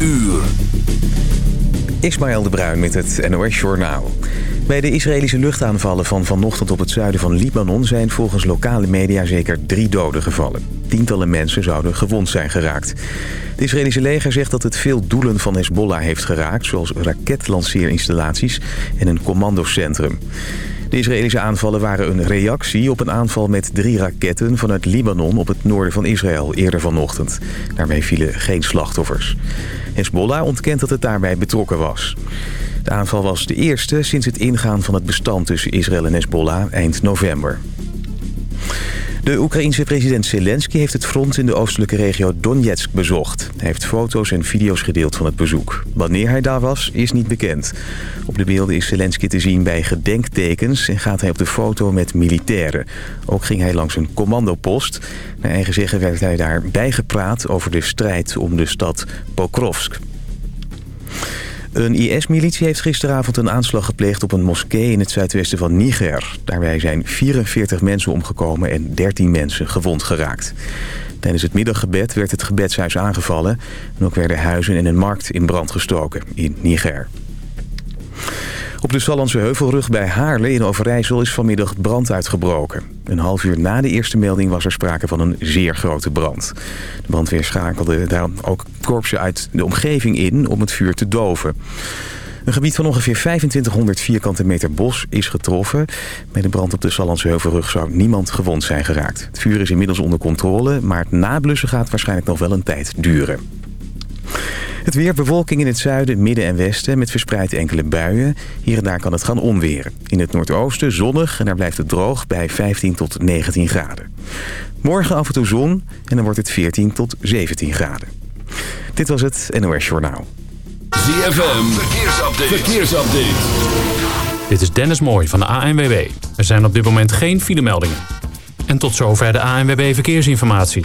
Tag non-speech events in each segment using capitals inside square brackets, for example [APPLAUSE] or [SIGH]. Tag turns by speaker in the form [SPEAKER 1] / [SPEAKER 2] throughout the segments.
[SPEAKER 1] uur.
[SPEAKER 2] Ismaël de Bruin met het NOS Journaal. Bij de Israëlische luchtaanvallen van vanochtend op het zuiden van Libanon... zijn volgens lokale media zeker drie doden gevallen. Tientallen mensen zouden gewond zijn geraakt. Het Israëlische leger zegt dat het veel doelen van Hezbollah heeft geraakt... zoals raketlanceerinstallaties en een commandocentrum. De Israëlische aanvallen waren een reactie op een aanval met drie raketten vanuit Libanon op het noorden van Israël eerder vanochtend. Daarmee vielen geen slachtoffers. Hezbollah ontkent dat het daarbij betrokken was. De aanval was de eerste sinds het ingaan van het bestand tussen Israël en Hezbollah eind november. De Oekraïense president Zelensky heeft het front in de oostelijke regio Donetsk bezocht. Hij heeft foto's en video's gedeeld van het bezoek. Wanneer hij daar was, is niet bekend. Op de beelden is Zelensky te zien bij gedenktekens en gaat hij op de foto met militairen. Ook ging hij langs een commandopost. Naar eigen zeggen werd hij daar bijgepraat over de strijd om de stad Pokrovsk. Een IS-militie heeft gisteravond een aanslag gepleegd op een moskee in het zuidwesten van Niger. Daarbij zijn 44 mensen omgekomen en 13 mensen gewond geraakt. Tijdens het middaggebed werd het gebedshuis aangevallen... en ook werden huizen en een markt in brand gestoken in Niger. Op de Sallandse Heuvelrug bij Haarle in Overijssel is vanmiddag brand uitgebroken. Een half uur na de eerste melding was er sprake van een zeer grote brand. De brandweer schakelde daarom ook korpsen uit de omgeving in om het vuur te doven. Een gebied van ongeveer 2500 vierkante meter bos is getroffen. Bij de brand op de Sallandse Heuvelrug zou niemand gewond zijn geraakt. Het vuur is inmiddels onder controle, maar het nablussen gaat waarschijnlijk nog wel een tijd duren. Het weer bewolking in het zuiden, midden en westen met verspreid enkele buien. Hier en daar kan het gaan onweren. In het noordoosten zonnig en daar blijft het droog bij 15 tot 19 graden. Morgen af en toe zon en dan wordt het 14 tot 17 graden. Dit was het NOS Journaal.
[SPEAKER 1] ZFM, verkeersupdate. verkeersupdate.
[SPEAKER 3] Dit is Dennis Mooij van de ANWB. Er zijn op dit moment geen filemeldingen. En tot zover de ANWB Verkeersinformatie.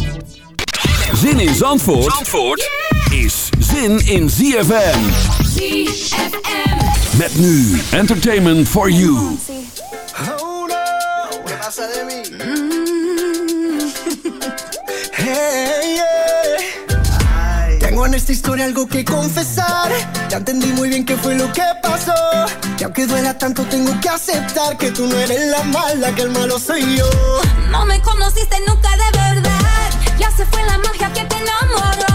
[SPEAKER 1] Zin in Zandvoort, Zandvoort is zin in ZFM.
[SPEAKER 4] ZFM.
[SPEAKER 1] Met nu Entertainment for You.
[SPEAKER 5] Oh no, ¿qué pasa de mí? [LAUGHS] Hey, yeah. Tengo en esta historia algo que confesar. Ya entendí muy bien qué fue lo que pasó. Y aunque duela tanto, tengo que aceptar que tú no eres la mala, que el malo soy yo.
[SPEAKER 4] No me conociste nunca de verdad. Ya se fue la magia que te enamoró.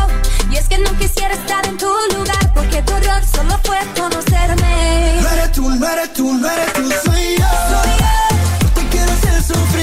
[SPEAKER 4] Y es que no quisiera estar en tu lugar. Porque tu error solo fue conocerme.
[SPEAKER 5] No eres tú, no eres tú, no eres tú, soy yo.
[SPEAKER 4] Soy yo.
[SPEAKER 5] No te quiero hacer sufrir,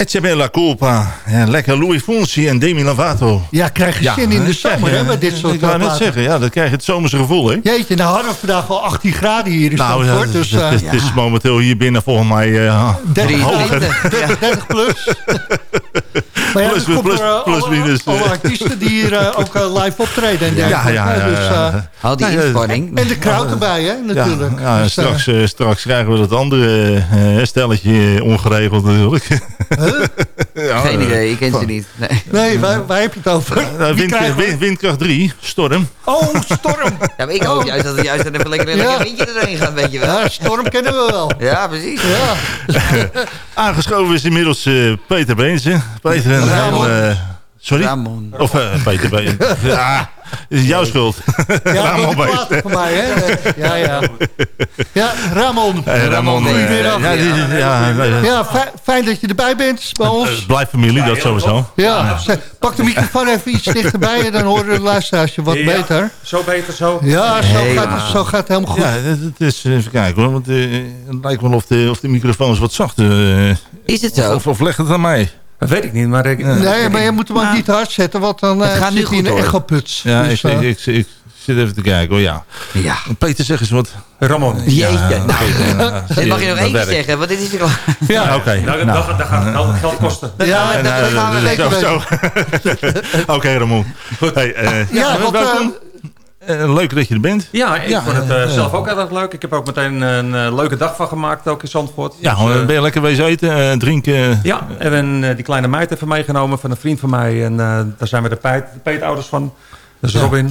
[SPEAKER 6] Ecce Bella Culpa. Ja, lekker Louis Fonsi en Demi Lovato.
[SPEAKER 7] Ja, krijg je zin in de zomer, hè, met dit soort
[SPEAKER 6] Ik wou net zeggen, ja, dan krijg je het zomerse gevoel, hè?
[SPEAKER 7] Jeetje, nou hadden we vandaag al 18 graden hier in
[SPEAKER 6] Nou,
[SPEAKER 7] Zandvoort.
[SPEAKER 6] het,
[SPEAKER 7] dus
[SPEAKER 6] het-
[SPEAKER 7] eh,
[SPEAKER 6] het is momenteel hier binnen volgens mij eh,
[SPEAKER 7] 30,
[SPEAKER 6] hoger.
[SPEAKER 7] 30, 30 plus. [LAUGHS] maar ja,
[SPEAKER 6] Plus,
[SPEAKER 7] dat komt
[SPEAKER 6] plus,
[SPEAKER 7] voor eh,
[SPEAKER 6] plus,
[SPEAKER 7] alle,
[SPEAKER 6] minus, eh.
[SPEAKER 7] alle artiesten die hier eh, ook eh, live optreden en
[SPEAKER 6] Ja,
[SPEAKER 7] dergelijke.
[SPEAKER 6] ja, ja.
[SPEAKER 7] Dus, eh,
[SPEAKER 6] ja.
[SPEAKER 8] Al die inspanning.
[SPEAKER 7] en de crowd erbij, hè, natuurlijk.
[SPEAKER 6] ja,
[SPEAKER 7] Dus, eh,
[SPEAKER 6] straks, eh, straks krijgen we dat andere eh, stelletje eh, ongeregeld natuurlijk. Ja,
[SPEAKER 8] Geen
[SPEAKER 6] eh,
[SPEAKER 8] idee, ik ken ze niet. Nee.
[SPEAKER 7] nee, waar, waar heb je het over?
[SPEAKER 6] eh, wind- wind- windkracht 3, storm.
[SPEAKER 7] Oh, storm. [LAUGHS]
[SPEAKER 8] Ja, maar ik hoop juist dat het juist dan even lekker, lekker
[SPEAKER 7] Ja.
[SPEAKER 8] een windje erheen gaat, weet je wel.
[SPEAKER 7] Ja, storm kennen we wel.
[SPEAKER 8] Ja, precies.
[SPEAKER 7] Ja, [LAUGHS]
[SPEAKER 6] Aangeschoven is inmiddels eh, Peter Beense. Peter en
[SPEAKER 8] Ramon.
[SPEAKER 6] eh, sorry?
[SPEAKER 8] Ramon.
[SPEAKER 6] Of eh, Peter Beense. [LAUGHS] ja, is jouw schuld.
[SPEAKER 7] ja
[SPEAKER 6] Ramon
[SPEAKER 7] platen van mij, hè. Ja, ja. Ja, Ramon.
[SPEAKER 6] Eh, Ramon. eh, ja,
[SPEAKER 7] fijn dat je erbij bent bij
[SPEAKER 6] Het
[SPEAKER 7] ons.
[SPEAKER 6] blijft familie, dat sowieso.
[SPEAKER 7] Ja, pak de microfoon even iets dichterbij en dan horen de luisteraars je wat
[SPEAKER 9] Ja,
[SPEAKER 7] beter.
[SPEAKER 9] Zo beter zo.
[SPEAKER 7] Ja, zo, gaat, het, zo gaat het helemaal goed.
[SPEAKER 6] Ja, het is, even kijken hoor, want eh, het lijkt wel of de, of de microfoons wat zachter. eh,
[SPEAKER 8] Is het zo?
[SPEAKER 6] of, of leg het aan mij.
[SPEAKER 9] Dat weet ik niet, maar... Ik,
[SPEAKER 7] Nee, maar je moet hem ook niet hard zetten, want dan eh,
[SPEAKER 8] Het gaat nu
[SPEAKER 7] zit hij in een echoputs.
[SPEAKER 6] Ja,
[SPEAKER 7] Dus,
[SPEAKER 6] ik,
[SPEAKER 7] eh,
[SPEAKER 6] ik, ik, ik zit even te kijken hoor, ja.
[SPEAKER 8] Ja.
[SPEAKER 6] Peter, zeg eens wat.
[SPEAKER 9] Ramon.
[SPEAKER 8] Jeetje.
[SPEAKER 6] Ja,
[SPEAKER 8] Nou,
[SPEAKER 6] Peter, ja,
[SPEAKER 8] dit mag je nog
[SPEAKER 6] dat
[SPEAKER 8] één keer
[SPEAKER 6] werkt.
[SPEAKER 8] zeggen, want dit is klaar.
[SPEAKER 6] Ja, oké.
[SPEAKER 9] Nou,
[SPEAKER 6] Nou,
[SPEAKER 9] dat, dat gaat het wel geld kosten.
[SPEAKER 7] ja, dat,
[SPEAKER 6] eh,
[SPEAKER 7] dat gaan we. [LAUGHS]
[SPEAKER 6] Oké, Ramon. Hey, eh,
[SPEAKER 7] Ja, want,
[SPEAKER 6] welkom. Eh, leuk dat je er bent.
[SPEAKER 9] Ja, ik
[SPEAKER 6] Ja,
[SPEAKER 9] vond het
[SPEAKER 6] eh,
[SPEAKER 9] eh, zelf ook heel erg leuk. Ik heb ook meteen een leuke dag van gemaakt, ook in Zandvoort.
[SPEAKER 6] Ja,
[SPEAKER 9] Dus, eh,
[SPEAKER 6] ben je lekker wezen eten, drinken?
[SPEAKER 9] ja, en die kleine meid even meegenomen van een vriend van mij. En daar zijn we de, peit, de peetouders van. Dus. Robin.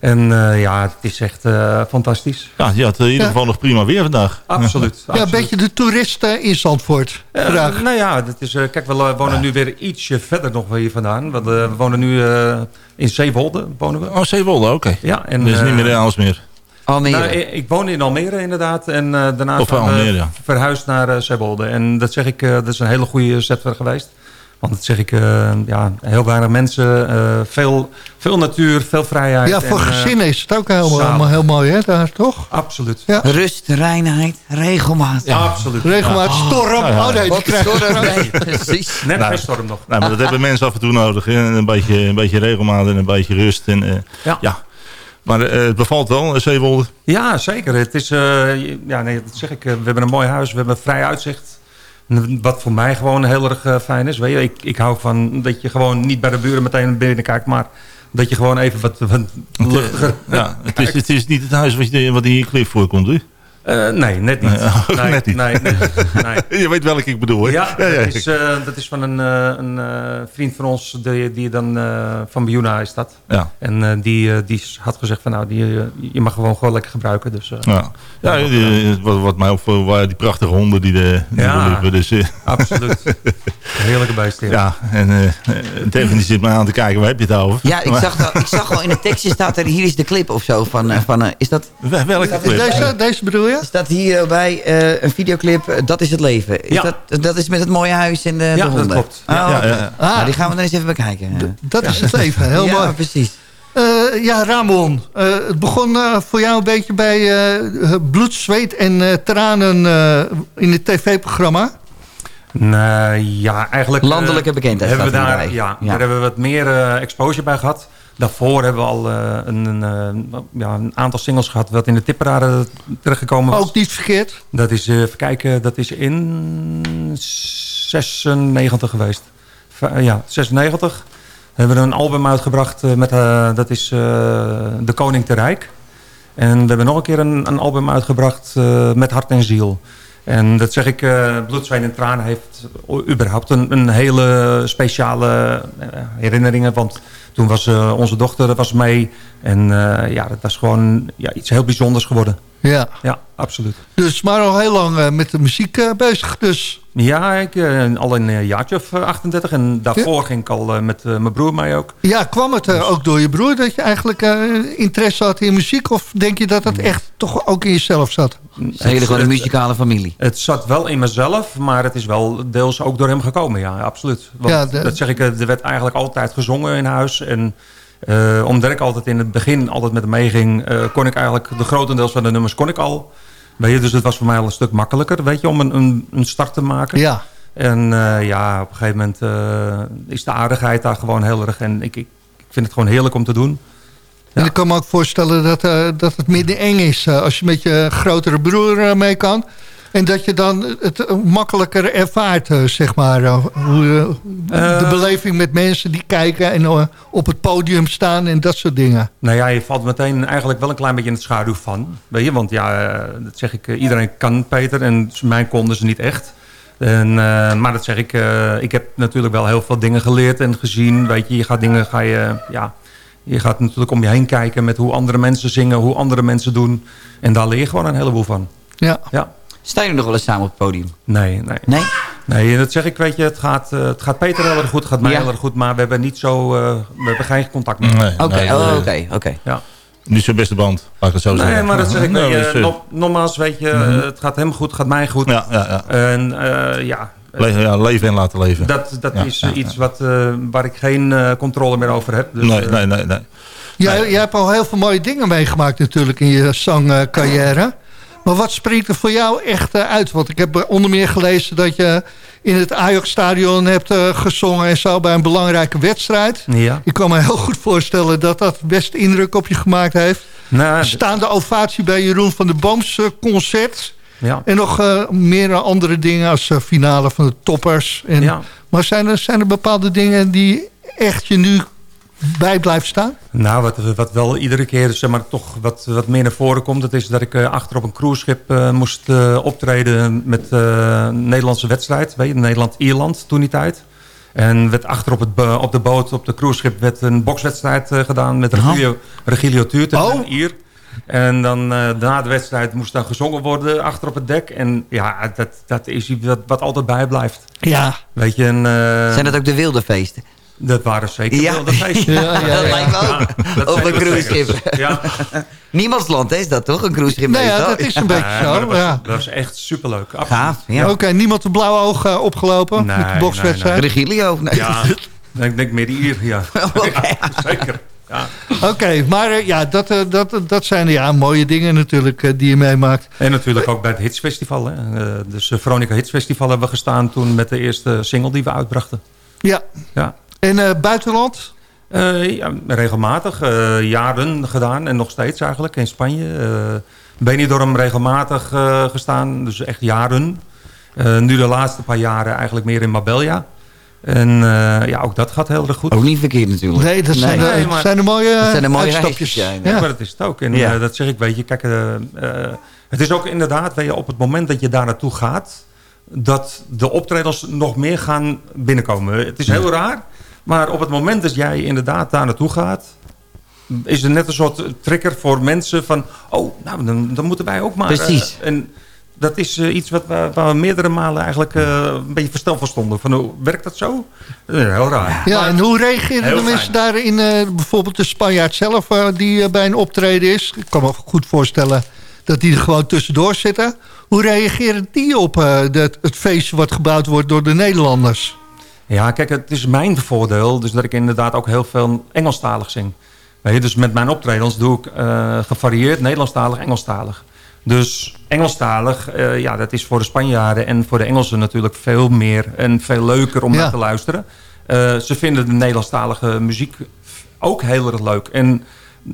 [SPEAKER 9] En eh, ja, het is echt eh, fantastisch.
[SPEAKER 6] Ja, je had in ieder
[SPEAKER 7] Ja.
[SPEAKER 6] geval nog prima weer vandaag.
[SPEAKER 9] Absoluut.
[SPEAKER 7] Ja, een beetje de toeristen in Zandvoort.
[SPEAKER 9] Eh,
[SPEAKER 7] Vandaag.
[SPEAKER 9] nou ja, dat is, eh, kijk, we wonen nu weer ietsje verder nog hier vandaan. Want, eh, we wonen nu eh, in Zeewolde. Wonen we.
[SPEAKER 6] Oh, Zeewolde, oké.
[SPEAKER 9] Ja, en,
[SPEAKER 6] Dus niet meer in Aalsmeer.
[SPEAKER 8] Almere.
[SPEAKER 9] Nou, ik, woon in Almere inderdaad. En eh, daarna
[SPEAKER 6] Of Almere, ja.
[SPEAKER 9] verhuisd naar uh, Zeewolde. En dat zeg ik, eh, dat is een hele goede zet geweest. Want dat zeg ik, eh, ja, heel weinig mensen, eh, veel, veel natuur, veel vrijheid.
[SPEAKER 7] Ja, voor
[SPEAKER 9] en, eh,
[SPEAKER 7] gezinnen is het ook helemaal heel mooi, hè, daar toch?
[SPEAKER 9] Absoluut.
[SPEAKER 7] Ja.
[SPEAKER 8] Rust, reinheid, regelmaat.
[SPEAKER 9] Absoluut.
[SPEAKER 7] Regelmatig storm. Oh nee, die
[SPEAKER 8] Wat
[SPEAKER 7] krijg
[SPEAKER 8] storm. [LAUGHS] Nee, precies.
[SPEAKER 9] Net
[SPEAKER 6] Nou,
[SPEAKER 9] geen storm nog.
[SPEAKER 6] Nou, maar dat hebben mensen af en toe nodig. Hè? Een, beetje, een beetje regelmaat en een beetje rust. En, eh,
[SPEAKER 9] Ja.
[SPEAKER 6] ja. Maar eh, het bevalt wel, Zeewolde.
[SPEAKER 9] Ja, zeker. Het is, eh, ja, nee, dat zeg ik. we hebben een mooi huis, we hebben vrij uitzicht. Wat voor mij gewoon heel erg eh, fijn is. Weet je, ik, ik hou van dat je gewoon niet bij de buren meteen binnen kijkt, maar dat je gewoon even wat, wat luchtiger...
[SPEAKER 6] Ja, het, is, het is niet het huis wat, je, wat in je clip voorkomt, hè?
[SPEAKER 9] Eh, nee, net niet.
[SPEAKER 6] Nee, [LAUGHS]
[SPEAKER 9] nee,
[SPEAKER 6] net niet.
[SPEAKER 9] Nee, nee, [LAUGHS] nee.
[SPEAKER 6] Je weet welke ik bedoel, hè?
[SPEAKER 9] Ja, dat is, eh, dat is van een, eh, een eh, vriend van ons, die, die dan eh, van Biuna is dat.
[SPEAKER 6] Ja.
[SPEAKER 9] En eh, die, die had gezegd van nou, die, je mag gewoon gewoon lekker gebruiken. Dus, eh,
[SPEAKER 6] Ja, ja die, wat, wat mij opviel waren die prachtige honden die, de, die
[SPEAKER 9] Ja.
[SPEAKER 6] er liepen. Dus, eh,
[SPEAKER 9] Absoluut. [LAUGHS] Heerlijke beesten. ja.
[SPEAKER 6] ja, en eh Devin die zit mij aan te kijken, waar heb je het over?
[SPEAKER 8] Ja, ik
[SPEAKER 6] Maar-
[SPEAKER 8] zag, dat, ik zag al in het tekstje staat er, hier is de clip of zo. Van, eh, van, eh, is, dat,
[SPEAKER 6] Wel- Welke clip?
[SPEAKER 7] Deze, deze bedoel je?
[SPEAKER 8] Staat hier bij eh, een videoclip, eh, Dat is het leven. Is
[SPEAKER 9] Ja.
[SPEAKER 8] dat, dat is met het mooie huis en de,
[SPEAKER 9] Ja,
[SPEAKER 8] de
[SPEAKER 9] dat
[SPEAKER 8] honden.
[SPEAKER 9] klopt.
[SPEAKER 8] Oh,
[SPEAKER 6] Ja, ja, ja.
[SPEAKER 7] Ah.
[SPEAKER 8] Nou, die gaan we dan eens even bekijken.
[SPEAKER 7] Dat is het leven, heel
[SPEAKER 8] ja,
[SPEAKER 7] mooi.
[SPEAKER 8] precies.
[SPEAKER 7] Eh, ja, Ramon, eh, het begon eh, voor jou een beetje bij eh, bloed, zweet en eh, tranen eh, in het tv-programma.
[SPEAKER 9] Nee, ja, eigenlijk... eh,
[SPEAKER 8] Landelijke bekendheid
[SPEAKER 9] Hebben we
[SPEAKER 8] staat
[SPEAKER 9] daar,
[SPEAKER 8] hierbij.
[SPEAKER 9] ja,
[SPEAKER 8] Ja.
[SPEAKER 9] daar hebben we wat meer eh, exposure bij gehad. Daarvoor hebben we al eh, een, een, eh, ja, een aantal singles gehad... wat in de tipparade terechtgekomen was.
[SPEAKER 7] Ook niet verkeerd.
[SPEAKER 9] Dat is, eh even kijken, dat is in 96 geweest. Ja, 96. We hebben een album uitgebracht, met, dat is De Koning te Rijk. En we hebben nog een keer een, een album uitgebracht met Hart en Ziel. En dat zeg ik, Bloed, Zweet en Tranen heeft überhaupt een, een hele speciale herinneringen. Want toen was eh, onze dochter was mee. En eh, ja, dat was gewoon ja, iets heel bijzonders geworden.
[SPEAKER 7] Ja,
[SPEAKER 9] Ja, absoluut.
[SPEAKER 7] dus maar al heel lang eh, met de muziek bezig. Dus
[SPEAKER 9] Ja, ik, eh, al in een jaartje of eh, 38. En daarvoor ging ik al eh, met eh, mijn broer mee ook.
[SPEAKER 7] ja, kwam het eh, ook door je broer dat je eigenlijk eh, interesse had in muziek? Of denk je dat het echt toch ook in jezelf zat?
[SPEAKER 8] Hele gewoon een muzikale familie.
[SPEAKER 9] Het zat wel in mezelf, maar het is wel deels ook door hem gekomen. Ja, absoluut. Want
[SPEAKER 7] Ja, de-
[SPEAKER 9] Dat zeg ik, eh, er werd eigenlijk altijd gezongen in huis. En eh, omdat ik altijd in het begin altijd met hem meeging... eh, kon ik eigenlijk de grotendeels van de nummers kon ik al. Weet je, dus het was voor mij al een stuk makkelijker, weet je, om een, een, een start te maken.
[SPEAKER 7] Ja,
[SPEAKER 9] En eh, ja, op een gegeven moment eh, is de aardigheid daar gewoon heel erg. En ik, ik, ik vind het gewoon heerlijk om te doen.
[SPEAKER 7] En ik kan me ook voorstellen dat, eh, dat het minder eng is als je met je grotere broer mee kan. En dat je dan het makkelijker ervaart, eh, zeg maar. eh, hoe, eh, de beleving met mensen die kijken en op het podium staan en dat soort dingen.
[SPEAKER 9] Nou ja, je valt meteen eigenlijk wel een klein beetje in het schaduw van. Weet je, want ja, dat zeg ik, iedereen kan Peter en mijn konden ze niet echt. En, maar dat zeg ik, ik heb natuurlijk wel heel veel dingen geleerd en gezien. Weet je, je gaat dingen, ga je, ja, je gaat natuurlijk om je heen kijken met hoe andere mensen zingen, hoe andere mensen doen. En daar leer je gewoon een heleboel van.
[SPEAKER 7] Ja.
[SPEAKER 9] ja.
[SPEAKER 8] Sta je nog wel eens samen op het podium?
[SPEAKER 9] Nee, nee.
[SPEAKER 8] Nee?
[SPEAKER 9] Nee, dat zeg ik, weet je, het gaat, eh, het gaat Peter heel erg goed, het gaat mij
[SPEAKER 8] Ja.
[SPEAKER 9] heel erg goed, maar we hebben niet zo, eh, we hebben geen contact meer.
[SPEAKER 8] Oké, oh, oké, oké.
[SPEAKER 9] Ja.
[SPEAKER 6] Niet zijn beste band, laat ik het zo zeggen.
[SPEAKER 9] Nee, maar dat zeg ik,
[SPEAKER 6] Nee,
[SPEAKER 9] je,
[SPEAKER 6] eh,
[SPEAKER 9] nogmaals, weet je,
[SPEAKER 6] Mhm.
[SPEAKER 9] eh, het gaat hem goed, het gaat mij goed.
[SPEAKER 6] Ja, ja, ja.
[SPEAKER 9] En eh, ja,
[SPEAKER 6] Le- ja, leven en laten leven.
[SPEAKER 9] dat, dat
[SPEAKER 6] Ja,
[SPEAKER 9] is
[SPEAKER 6] ja,
[SPEAKER 9] iets wat, eh, waar ik geen eh, controle meer over heb. Dus,
[SPEAKER 6] nee, nee, nee, nee.
[SPEAKER 7] Jij, jij hebt al heel veel mooie dingen meegemaakt natuurlijk in je zangcarrière. Maar wat springt er voor jou echt eh, uit? Want ik heb eh, onder meer gelezen dat je in het Ajax-stadion hebt eh, gezongen... en zo bij een belangrijke wedstrijd.
[SPEAKER 9] Ja.
[SPEAKER 7] Ik kan me heel goed voorstellen dat dat best indruk op je gemaakt heeft.
[SPEAKER 9] Nou,
[SPEAKER 7] Staande ovatie bij Jeroen van der Booms concert.
[SPEAKER 9] ja.
[SPEAKER 7] En nog eh, meer andere dingen als eh, finale van de toppers. En,
[SPEAKER 9] Ja.
[SPEAKER 7] Maar zijn er, zijn er bepaalde dingen die echt je nu bij blijft staan?
[SPEAKER 9] Nou, wat, wat wel iedere keer zeg maar, toch wat, wat meer naar voren komt... dat is dat ik eh, achter op een cruiseschip eh, moest eh, optreden met eh, een Nederlandse wedstrijd. Weet je, Nederland-Ierland toen die tijd. En werd achter op, het op de boot, op de cruiseschip... werd een bokswedstrijd eh, gedaan met Regilio, Regilio Tuurt en
[SPEAKER 7] Oh.
[SPEAKER 9] een Ier. En dan eh, na de wedstrijd moest dan gezongen worden achter op het dek. En ja, dat, dat is iets wat, wat altijd bijblijft.
[SPEAKER 7] Ja.
[SPEAKER 9] Weet je, en, eh,
[SPEAKER 8] Zijn dat ook de wilde feesten?
[SPEAKER 9] Dat waren zeker
[SPEAKER 8] Ja.
[SPEAKER 9] wel de feesten. [LAUGHS]
[SPEAKER 7] Ja, ja,
[SPEAKER 8] dat
[SPEAKER 7] ja.
[SPEAKER 8] lijkt me ook. Op een cruiseschip.
[SPEAKER 9] Ja. [LAUGHS]
[SPEAKER 8] Niemandsland hè, is dat toch? Een cruiseschip
[SPEAKER 7] Nee, ja, dat is een beetje
[SPEAKER 9] Nee,
[SPEAKER 7] zo.
[SPEAKER 9] dat, was,
[SPEAKER 7] ja.
[SPEAKER 9] dat was echt superleuk. Absoluut.
[SPEAKER 8] Gaaf, ja.
[SPEAKER 7] Oké, niemand de blauwe oog eh, opgelopen
[SPEAKER 9] Nee,
[SPEAKER 7] met de
[SPEAKER 9] nee,
[SPEAKER 7] bokswedstrijd?
[SPEAKER 8] Regilio? Nee.
[SPEAKER 9] Ja, ik denk meer die Ier, [LAUGHS] ja. Zeker. Ja.
[SPEAKER 7] Oké, maar eh, ja, dat, eh, dat, dat zijn ja, mooie dingen natuurlijk die je meemaakt.
[SPEAKER 9] En natuurlijk ook bij het Hitsfestival. Hè. Dus Veronica Hitsfestival hebben we gestaan toen met de eerste single die we uitbrachten.
[SPEAKER 7] Ja,
[SPEAKER 9] Ja.
[SPEAKER 7] En eh, buitenland?
[SPEAKER 9] Eh, ja, regelmatig, eh, jaren gedaan en nog steeds eigenlijk in Spanje. Eh Benidorm regelmatig eh, gestaan, dus echt jaren. Eh, nu de laatste paar jaren eigenlijk meer in Marbella. En eh, ja, ook dat gaat heel erg goed.
[SPEAKER 8] Ook niet verkeerd natuurlijk.
[SPEAKER 7] Nee, dat zijn,
[SPEAKER 9] Nee,
[SPEAKER 7] de,
[SPEAKER 9] maar-
[SPEAKER 7] zijn de mooie,
[SPEAKER 8] Dat zijn de mooie
[SPEAKER 7] uitstapjes.
[SPEAKER 8] reisjes, ja,
[SPEAKER 9] Ja,
[SPEAKER 7] Ja.
[SPEAKER 9] maar dat is het ook. En
[SPEAKER 8] Ja.
[SPEAKER 9] dat zeg ik, weet je, kijk, het is ook inderdaad, weet je, op het moment dat je daar naartoe gaat, dat de optredens nog meer gaan binnenkomen. Het is heel raar, maar op het moment dat jij inderdaad daar naartoe gaat, is er net een soort trigger voor mensen van, oh, nou, dan, dan moeten wij ook maar.
[SPEAKER 8] Precies.
[SPEAKER 9] eh, en dat is eh, iets wat we, waar we meerdere malen eigenlijk eh, een beetje versteld van stonden. Van, hoe werkt dat zo? Heel raar.
[SPEAKER 7] Ja, en hoe reageren de
[SPEAKER 9] fijn.
[SPEAKER 7] mensen daarin? eh, bijvoorbeeld de Spanjaard zelf eh, die bij een optreden is. Ik kan me goed voorstellen dat die er gewoon tussendoor zitten. Hoe reageren die op eh, dat, het feestje wat gebouwd wordt door de Nederlanders?
[SPEAKER 9] Ja, kijk, het is mijn voordeel. Dus dat ik inderdaad ook heel veel Engelstalig zing. Weet je, dus met mijn optredens doe ik eh, gevarieerd Nederlandstalig, Engelstalig. Dus Engelstalig, eh, ja, dat is voor de Spanjaarden en voor de Engelsen natuurlijk veel meer en veel leuker om
[SPEAKER 7] Ja.
[SPEAKER 9] naar te luisteren. Eh, ze vinden de Nederlandstalige muziek ook heel erg leuk. En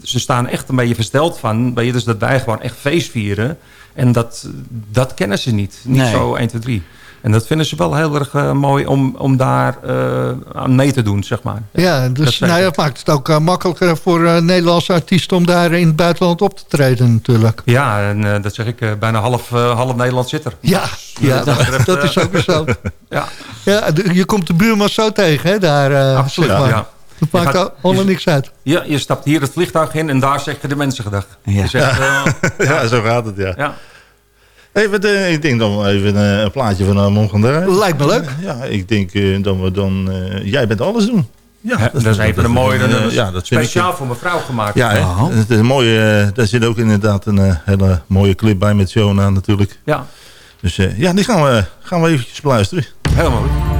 [SPEAKER 9] ze staan echt een beetje versteld van, weet je, dus dat wij gewoon echt feest vieren. En dat, dat kennen ze niet. Niet
[SPEAKER 8] Nee.
[SPEAKER 9] zo 1, 2, 3. En dat vinden ze wel heel erg eh, mooi om, om daar eh, aan mee te doen, zeg maar.
[SPEAKER 7] Ja,
[SPEAKER 9] dat
[SPEAKER 7] dus
[SPEAKER 9] zeker.
[SPEAKER 7] nou, dat maakt het ook eh, makkelijker voor eh, Nederlandse artiesten om daar in het buitenland op te treden natuurlijk.
[SPEAKER 9] Ja, en eh, dat zeg ik, bijna half, half Nederland zit er.
[SPEAKER 7] Ja, ja
[SPEAKER 9] dat betreft, [LAUGHS]
[SPEAKER 7] dat is ook weer zo. [LAUGHS]
[SPEAKER 9] Ja,
[SPEAKER 7] Ja, je komt de buurman zo tegen, hè, daar. eh,
[SPEAKER 9] absoluut.
[SPEAKER 7] zeg maar.
[SPEAKER 9] Ja.
[SPEAKER 7] Dat maakt
[SPEAKER 9] gaat-
[SPEAKER 7] allemaal niks uit.
[SPEAKER 9] Ja, je stapt hier het vliegtuig in en daar zeg je de mensen gedag.
[SPEAKER 8] Ja.
[SPEAKER 9] Je zegt, eh, [LAUGHS]
[SPEAKER 6] Ja, zo gaat het, ja.
[SPEAKER 9] Ja.
[SPEAKER 6] Wat, eh, ik denk dan wel even eh, een plaatje van uh, Mon gaan draaien.
[SPEAKER 7] Lijkt me leuk.
[SPEAKER 6] Ja, ik denk eh, dat we dan... eh, jij bent alles doen. Ja,
[SPEAKER 9] Hè, dat is even een mooie,
[SPEAKER 6] eh,
[SPEAKER 9] dat is
[SPEAKER 6] ja, dat ik-
[SPEAKER 9] speciaal voor mevrouw gemaakt.
[SPEAKER 6] Ja, hè?
[SPEAKER 8] Oh.
[SPEAKER 6] Het is een mooie, eh, daar zit ook inderdaad een eh, hele mooie clip bij met Jonah natuurlijk.
[SPEAKER 9] ja,
[SPEAKER 6] Dus eh, ja, die gaan we, gaan we eventjes beluisteren.
[SPEAKER 9] helemaal goed.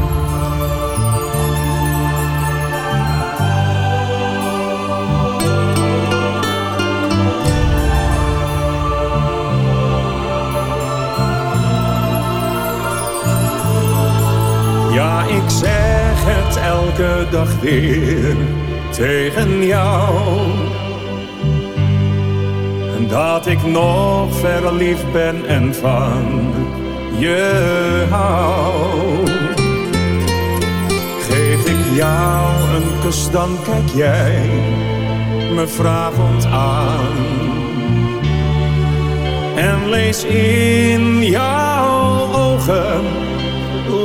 [SPEAKER 10] Elke dag weer tegen jou. En dat ik nog verliefd ben en van je hou. Geef ik jou een kus, dan kijk jij me vragend aan. En lees in jouw ogen,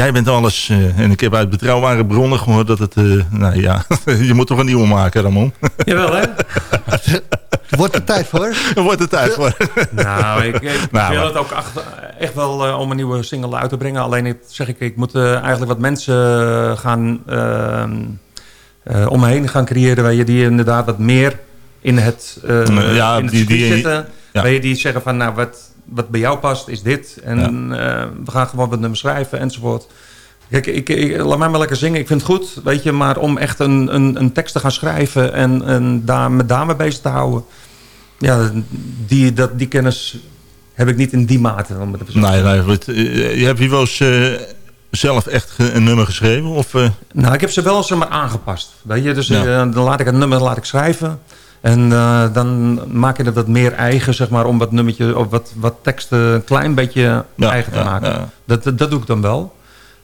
[SPEAKER 10] Jij bent alles.
[SPEAKER 6] eh, en ik heb uit betrouwbare bronnen gehoord dat het... eh, nou ja, [LAUGHS] je moet toch een nieuwe maken, Ramon? [LAUGHS]
[SPEAKER 9] Jawel, hè?
[SPEAKER 7] Wordt er tijd voor? [LAUGHS]
[SPEAKER 6] Wordt er tijd voor.
[SPEAKER 9] Nou, ik, ik
[SPEAKER 6] Nou,
[SPEAKER 9] wil
[SPEAKER 6] maar-
[SPEAKER 9] het ook achter- echt wel eh, om een nieuwe single uit te brengen. Alleen ik, zeg ik, ik moet eh, eigenlijk wat mensen gaan ehm, eh, om me heen gaan creëren. Weet je, die inderdaad wat meer in het,
[SPEAKER 6] ja,
[SPEAKER 9] in het
[SPEAKER 6] die- die-
[SPEAKER 9] zitten.
[SPEAKER 6] ja.
[SPEAKER 9] Weet je, die zeggen van nou, wat, wat bij jou past is dit. En eh, we gaan gewoon wat nummers schrijven enzovoort. Kijk, ik, ik, laat mij maar lekker zingen. Ik vind het goed, weet je. Maar om echt een, een, een tekst te gaan schrijven en, en daar, met dame bezig te houden... Ja, die, dat, die kennis heb ik niet in die mate. Om het
[SPEAKER 6] Nee, nee. Eh, je hebt hier wel eens eh, zelf echt een nummer geschreven? Of?
[SPEAKER 9] Nou, ik heb ze wel zeg maar aangepast. Weet je? Dus
[SPEAKER 6] Ja.
[SPEAKER 9] dan laat ik het nummer laat ik schrijven. En eh, dan maak je het wat meer eigen, zeg maar, om wat nummertje of wat, wat teksten een klein beetje
[SPEAKER 6] Ja,
[SPEAKER 9] eigen te
[SPEAKER 6] ja,
[SPEAKER 9] maken.
[SPEAKER 6] ja.
[SPEAKER 9] Dat, dat, dat doe ik dan wel.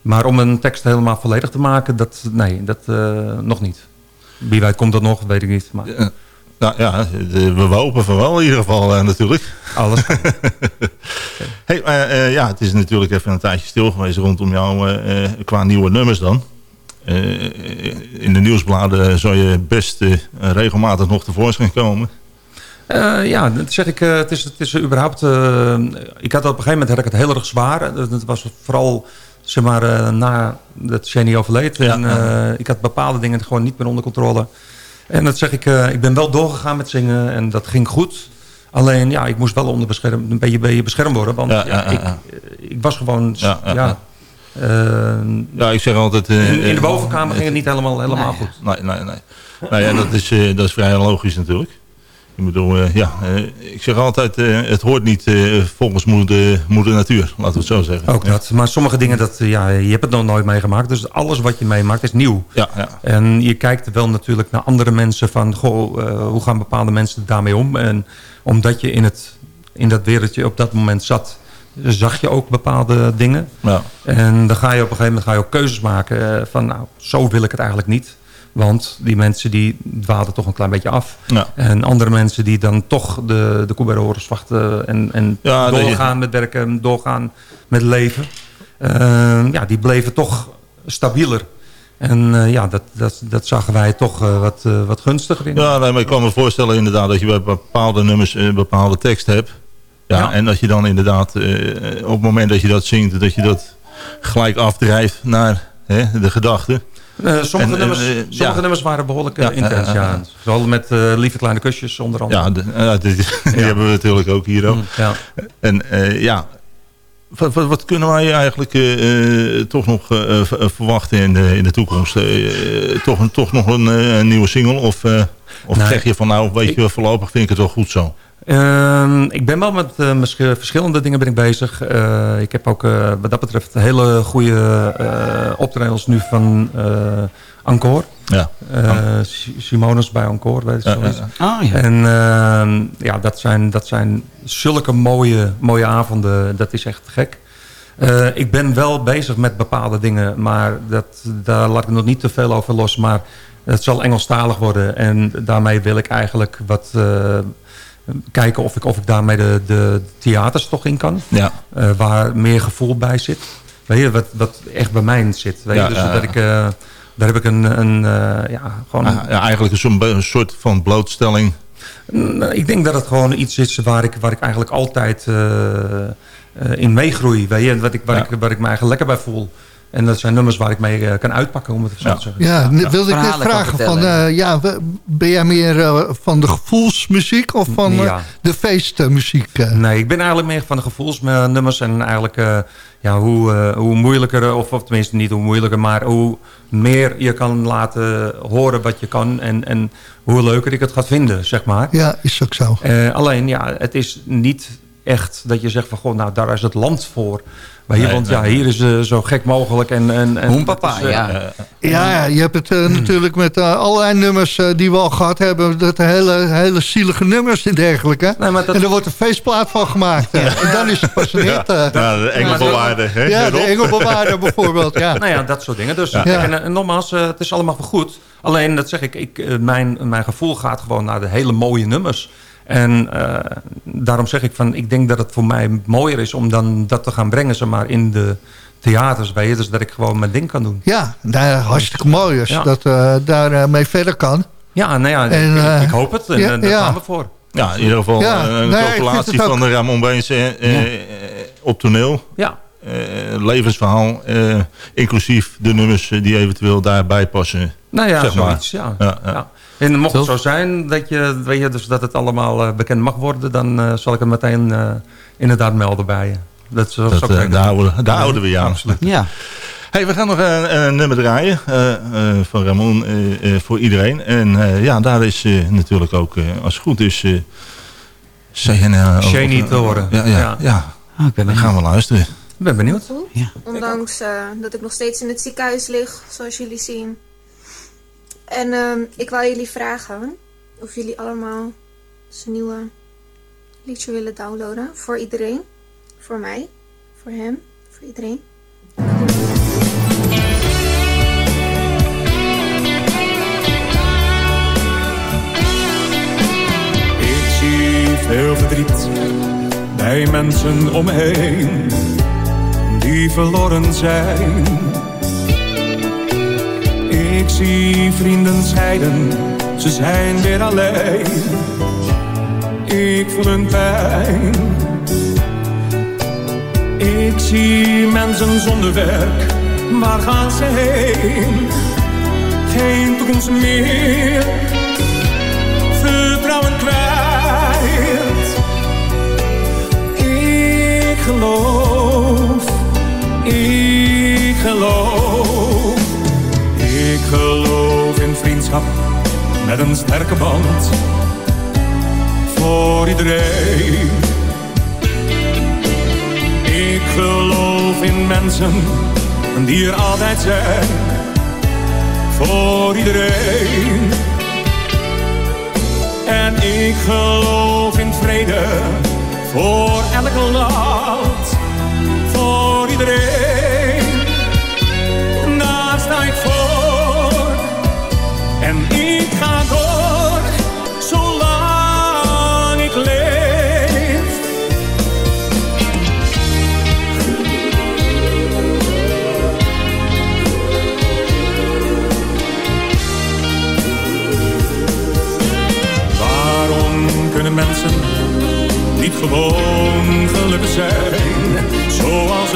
[SPEAKER 9] Maar om een tekst helemaal volledig te maken, dat, nee, dat eh, nog niet. Wie weet komt dat nog, weet ik niet. Maar
[SPEAKER 6] Ja. Nou ja, we hopen van wel in ieder geval eh, natuurlijk.
[SPEAKER 9] alles [LAUGHS]
[SPEAKER 6] hey, maar, ja, het is natuurlijk even een tijdje stil geweest rondom jou qua nieuwe nummers dan. Eh, in de nieuwsbladen zou je best eh, regelmatig nog tevoorschijn komen.
[SPEAKER 9] Eh, ja, dat zeg ik. het, is, het is überhaupt... ik had op een gegeven moment had ik het heel erg zwaar. Dat, dat was vooral zeg maar, na dat Jenny overleed.
[SPEAKER 6] Ja,
[SPEAKER 9] en,
[SPEAKER 6] ja.
[SPEAKER 9] ik had bepaalde dingen gewoon niet meer onder controle. En dat zeg ik, ik ben wel doorgegaan met zingen en dat ging goed. Alleen, ja, ik moest wel onder bescherm, een beetje, beschermd worden. Want
[SPEAKER 6] Ja,
[SPEAKER 9] ik, ik was gewoon...
[SPEAKER 6] Ja,
[SPEAKER 9] Ja, eh,
[SPEAKER 6] Ja, ik zeg altijd... eh,
[SPEAKER 9] in, in de
[SPEAKER 6] eh,
[SPEAKER 9] bovenkamer ging het niet helemaal, helemaal
[SPEAKER 8] Nee.
[SPEAKER 9] goed.
[SPEAKER 6] Nee, nee, nee. Nou ja, dat is, eh, dat is vrij logisch natuurlijk. Ik bedoel, eh, ja, ik zeg altijd, eh, het hoort niet eh, volgens moeder, moeder natuur, laten we het zo zeggen.
[SPEAKER 9] Ook dat. Maar sommige dingen, dat, ja, je hebt het nog nooit meegemaakt. Dus alles wat je meemaakt is nieuw.
[SPEAKER 6] Ja, ja.
[SPEAKER 9] En je kijkt wel natuurlijk naar andere mensen van... Goh, eh, hoe gaan bepaalde mensen daarmee om? En omdat je in, het, in dat wereldje op dat moment zat... zag je ook bepaalde dingen.
[SPEAKER 6] Ja.
[SPEAKER 9] En dan ga je op een gegeven moment ga je ook keuzes maken... eh, van nou, zo wil ik het eigenlijk niet. Want die mensen die dwaalden toch een klein beetje af.
[SPEAKER 6] Ja.
[SPEAKER 9] En andere mensen die dan toch de, de horens wachten... en, en
[SPEAKER 6] Ja, dat je-
[SPEAKER 9] doorgaan met werken, doorgaan met leven... eh, ja, die bleven toch stabieler. En eh, ja, dat, dat, dat zagen wij toch eh, wat, wat gunstiger in.
[SPEAKER 6] Ja, nee, maar ik kan me voorstellen inderdaad dat je bij bepaalde nummers een bepaalde tekst hebt. Ja,
[SPEAKER 9] Ja.
[SPEAKER 6] En dat je dan inderdaad eh, op het moment dat je dat zingt, dat je dat gelijk afdrijft naar hè, de gedachte.
[SPEAKER 9] Eh, sommige
[SPEAKER 6] En,
[SPEAKER 9] nummers,
[SPEAKER 6] eh,
[SPEAKER 9] sommige
[SPEAKER 6] ja.
[SPEAKER 9] nummers waren behoorlijk eh,
[SPEAKER 6] Ja,
[SPEAKER 9] intens.
[SPEAKER 6] eh,
[SPEAKER 9] ja.
[SPEAKER 6] eh,
[SPEAKER 9] Vooral met eh, lieve kleine kusjes onder andere.
[SPEAKER 6] Ja, de, die, [LAUGHS] die hebben we natuurlijk ook hier ook.
[SPEAKER 9] Mm, ja.
[SPEAKER 6] En eh, ja, wat, wat, wat kunnen wij eigenlijk eh, eh, toch nog eh, eh, verwachten in de, in de toekomst? Eh, eh, toch, toch nog een, eh, een nieuwe single? Of, eh, of
[SPEAKER 9] Nee.
[SPEAKER 6] zeg je van nou, weet je, voorlopig vind ik het wel goed zo?
[SPEAKER 9] Ehm, ik ben wel met eh, mis- verschillende dingen ben ik bezig. Eh, ik heb ook eh, wat dat betreft hele goede eh optredens nu van eh Encore.
[SPEAKER 6] Ja.
[SPEAKER 9] Eh, Si- Simonis bij Encore, weet je
[SPEAKER 6] ja,
[SPEAKER 8] Ah, ja.
[SPEAKER 9] En ehm, ja, dat zijn, dat zijn zulke mooie, mooie avonden. Dat is echt gek. Eh, ik ben wel bezig met bepaalde dingen, maar dat, daar laat ik nog niet te veel over los. Maar het zal Engelstalig worden en daarmee wil ik eigenlijk wat eh, kijken of ik, of ik daarmee de, de theaters toch in kan.
[SPEAKER 6] Ja.
[SPEAKER 9] Eh, waar meer gevoel bij zit. Weet je, wat, wat echt bij mij zit. Weet je?
[SPEAKER 6] Ja,
[SPEAKER 9] dus
[SPEAKER 6] ja,
[SPEAKER 9] dat ik, eh, daar heb ik een, een eh, ja, gewoon een,
[SPEAKER 6] Ah, ja, eigenlijk een, soort- een soort van blootstelling.
[SPEAKER 9] Ik denk dat het gewoon iets is waar ik, waar ik eigenlijk altijd in meegroei. Weet je? Wat ik, waar, ik, waar ik me eigenlijk lekker bij voel. En dat zijn nummers waar ik mee eh, kan uitpakken, om het zo
[SPEAKER 6] Ja.
[SPEAKER 9] te zeggen.
[SPEAKER 7] Ja, wilde ik net vragen van, eh, ja, we- ben jij meer eh, van de gevoelsmuziek of van eh,
[SPEAKER 9] Ja.
[SPEAKER 7] de feestmuziek? eh?
[SPEAKER 9] Nee, ik ben eigenlijk meer van de gevoelsnummers. En eigenlijk eh, ja, hoe, eh, hoe moeilijker, of, of tenminste niet hoe moeilijker... maar hoe meer je kan laten horen wat je kan... en, en hoe leuker ik het ga vinden, zeg maar.
[SPEAKER 7] Ja, is ook zo.
[SPEAKER 9] Eh, alleen, ja, het is niet echt dat je zegt van... Goh, nou, daar is het land voor. Maar hier,
[SPEAKER 6] Nee,
[SPEAKER 9] want
[SPEAKER 6] nee,
[SPEAKER 9] ja,
[SPEAKER 6] nee.
[SPEAKER 9] hier is eh, zo gek mogelijk. En, en, en is, eh,
[SPEAKER 8] ja.
[SPEAKER 7] Ja, je hebt het eh, natuurlijk met allerlei nummers die we al gehad hebben. Dat hele, hele zielige nummers en dergelijke.
[SPEAKER 9] Nee, maar dat-
[SPEAKER 7] En er wordt een feestplaat van gemaakt. En dan is het pas een hit.
[SPEAKER 6] Ja, de engelbewaarde. hè,
[SPEAKER 7] Ja, de
[SPEAKER 6] Rob?
[SPEAKER 7] engelbewaarder [LAUGHS] bijvoorbeeld. Ja.
[SPEAKER 9] Nou ja, dat soort dingen. Dus
[SPEAKER 7] Ja.
[SPEAKER 9] en, en nogmaals, het is allemaal wel goed. Alleen, dat zeg ik, ik mijn, mijn gevoel gaat gewoon naar de hele mooie nummers. En eh, daarom zeg ik van, ik denk dat het voor mij mooier is om dan dat te gaan brengen, zeg maar, in de theaters, je. Dus dat ik gewoon mijn ding kan doen.
[SPEAKER 7] Ja, nou, hartstikke mooi als je
[SPEAKER 9] Ja.
[SPEAKER 7] dat eh, daarmee verder kan.
[SPEAKER 9] Ja, nou ja,
[SPEAKER 7] En,
[SPEAKER 9] ik,
[SPEAKER 7] eh,
[SPEAKER 9] ik hoop het. En
[SPEAKER 7] ja,
[SPEAKER 9] eh, daar
[SPEAKER 7] ja.
[SPEAKER 9] gaan we voor.
[SPEAKER 6] Ja, in ieder geval
[SPEAKER 7] Ja,
[SPEAKER 6] eh, een
[SPEAKER 7] nee,
[SPEAKER 6] compilatie van de Ramon Beens eh, eh, op toneel.
[SPEAKER 9] Ja,
[SPEAKER 6] eh, levensverhaal, eh, inclusief de nummers eh, die eventueel daarbij passen.
[SPEAKER 9] nou ja,
[SPEAKER 6] Zeg maar.
[SPEAKER 9] zoiets, ja.
[SPEAKER 6] Ja, ja.
[SPEAKER 9] ja. En mocht het zo zijn dat, je, weet je, dus dat het allemaal eh, bekend mag worden... dan eh, zal ik het meteen eh, inderdaad melden bij je. Dat, zou
[SPEAKER 6] Dat, eh,
[SPEAKER 9] ik
[SPEAKER 6] daar,
[SPEAKER 9] zeggen.
[SPEAKER 6] houden, daar houden we je aan.
[SPEAKER 8] Ja.
[SPEAKER 6] Hey, we gaan nog een, een nummer draaien eh, eh, van Ramon eh, eh, voor iedereen. En eh, ja, daar is eh, natuurlijk ook, eh, als het goed is, uh, CNL.
[SPEAKER 9] Shani te horen.
[SPEAKER 6] Ja, ja, ja.
[SPEAKER 9] Ja.
[SPEAKER 8] Oh, ik ben
[SPEAKER 6] dan gaan we luisteren.
[SPEAKER 9] Ik ben benieuwd.
[SPEAKER 11] Ondanks eh, dat ik nog steeds in het ziekenhuis lig, zoals jullie zien. En ehm, ik wou jullie vragen of jullie allemaal zijn nieuwe liedje willen downloaden. Voor iedereen. Voor mij. Voor hem. Voor iedereen.
[SPEAKER 10] Ik zie veel verdriet bij mensen om me heen die verloren zijn. Ik zie vrienden scheiden, ze zijn weer alleen. Ik voel hun pijn. Ik zie mensen zonder werk, waar gaan ze heen? Geen toekomst meer vertrouwen kwijt. Ik geloof, ik geloof. Met een sterke band. voor iedereen. Ik geloof in mensen die er altijd zijn voor iedereen. En ik geloof in vrede voor elk land, voor iedereen.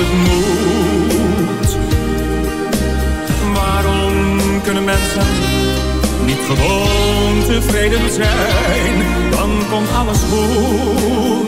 [SPEAKER 10] Het moet? Waarom kunnen mensen niet gewoon tevreden zijn? Dan komt alles goed.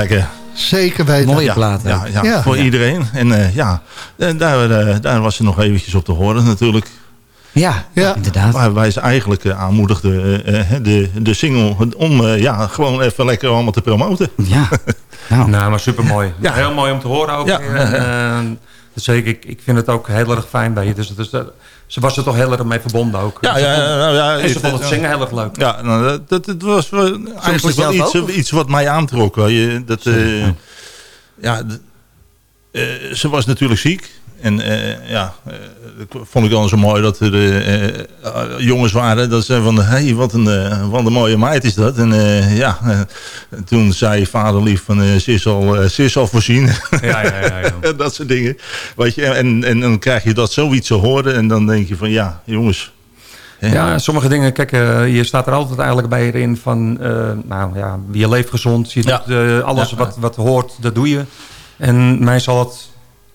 [SPEAKER 6] Lekker.
[SPEAKER 7] Zeker weten.
[SPEAKER 8] Mooie hè?
[SPEAKER 6] Ja, ja,
[SPEAKER 7] Ja.
[SPEAKER 6] voor iedereen. En eh, ja, en daar, eh, daar was ze nog eventjes op te horen natuurlijk.
[SPEAKER 8] Ja,
[SPEAKER 7] Ja.
[SPEAKER 8] inderdaad.
[SPEAKER 6] Waar wij ze eigenlijk eh, aanmoedigden eh, eh, de, de single om eh, ja, gewoon even lekker allemaal te promoten.
[SPEAKER 8] Ja. [LAUGHS] Nou,
[SPEAKER 9] Nou, maar supermooi.
[SPEAKER 6] Ja.
[SPEAKER 9] Heel mooi om te horen ook.
[SPEAKER 6] Ja.
[SPEAKER 9] weer. En, eh, zeker, ik, ik vind het ook heel erg fijn bij je. Dus, dus, eh, ze was er toch heel erg mee verbonden ook.
[SPEAKER 6] Ja,
[SPEAKER 9] Dus
[SPEAKER 6] ja,
[SPEAKER 9] ze vond-
[SPEAKER 6] ja, nou ja,
[SPEAKER 9] en ze
[SPEAKER 6] het-
[SPEAKER 9] vond het zingen heel erg leuk.
[SPEAKER 6] Ja, nou, dat, dat, het was wel eigenlijk wel iets,
[SPEAKER 8] ook,
[SPEAKER 6] iets wat mij aantrok. je. Dat, eh, ja, eh, ze was natuurlijk ziek. En eh, ja, eh, dat vond ik dan zo mooi dat er eh, eh, jongens waren. Dat ze van, hé, hey, wat, een, eh, wat een mooie meid is dat. En eh, ja, eh, toen zei vader lief van, eh, ze, is al, eh, ze is al voorzien.
[SPEAKER 9] Ja, ja, ja, ja. [LAUGHS]
[SPEAKER 6] dat soort dingen. Weet je, en, en dan krijg je dat zoiets te horen. En dan denk je van, ja, jongens.
[SPEAKER 9] Ja, sommige dingen, kijk, eh, je staat er altijd eigenlijk bij in van, eh, nou ja, je leeft gezond, je
[SPEAKER 6] Ja.
[SPEAKER 9] doet eh, alles
[SPEAKER 6] Ja.
[SPEAKER 9] wat, wat hoort, dat doe je. En mij zal het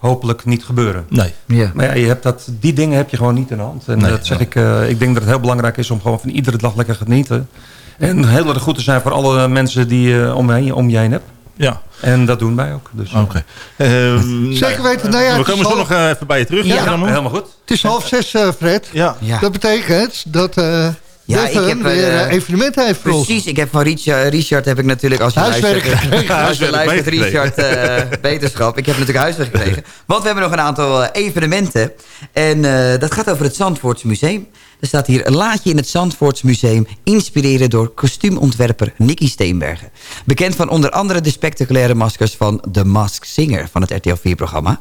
[SPEAKER 9] hopelijk niet gebeuren.
[SPEAKER 6] Nee.
[SPEAKER 8] ja.
[SPEAKER 9] Maar ja, je hebt dat, die dingen heb je gewoon niet in de hand. En
[SPEAKER 6] Nee,
[SPEAKER 9] dat zeg
[SPEAKER 6] nee.
[SPEAKER 9] ik, eh, ik denk dat het heel belangrijk is om gewoon van iedere dag lekker genieten. En heel erg goed te zijn voor alle mensen die je om, je- om je heen hebt.
[SPEAKER 6] Ja,
[SPEAKER 9] En dat doen wij ook. Dus, eh,
[SPEAKER 6] oké. Ehm, [LAUGHS]
[SPEAKER 7] Zeker weten. Nou ja,
[SPEAKER 6] we komen zo nog eh, even bij je terug.
[SPEAKER 8] Ja.
[SPEAKER 9] Helemaal goed.
[SPEAKER 7] Het is half zes, eh, Fred.
[SPEAKER 6] Ja.
[SPEAKER 8] Ja.
[SPEAKER 7] Dat betekent dat eh
[SPEAKER 8] Ja,
[SPEAKER 7] Devin
[SPEAKER 8] ik heb,
[SPEAKER 7] weer
[SPEAKER 8] eh,
[SPEAKER 7] eh, evenementen heeft voor ons.
[SPEAKER 8] Precies, ik heb van Richard, Richard heb ik natuurlijk als je
[SPEAKER 7] Huiswerk
[SPEAKER 8] luistert,
[SPEAKER 7] gekregen. [LAUGHS]
[SPEAKER 8] als je
[SPEAKER 6] Huiswerk
[SPEAKER 8] luistert. Richard eh, Beterschap. Ik heb natuurlijk huiswerk gekregen. Want we hebben nog een aantal eh, evenementen. En eh, dat gaat over het Zandvoorts Museum. Er staat hier een laadje in het Zandvoorts Museum... inspireren door kostuumontwerper Nicky Steenbergen. Bekend van onder andere de spectaculaire maskers van The Mask Singer... van het RTL 4-programma.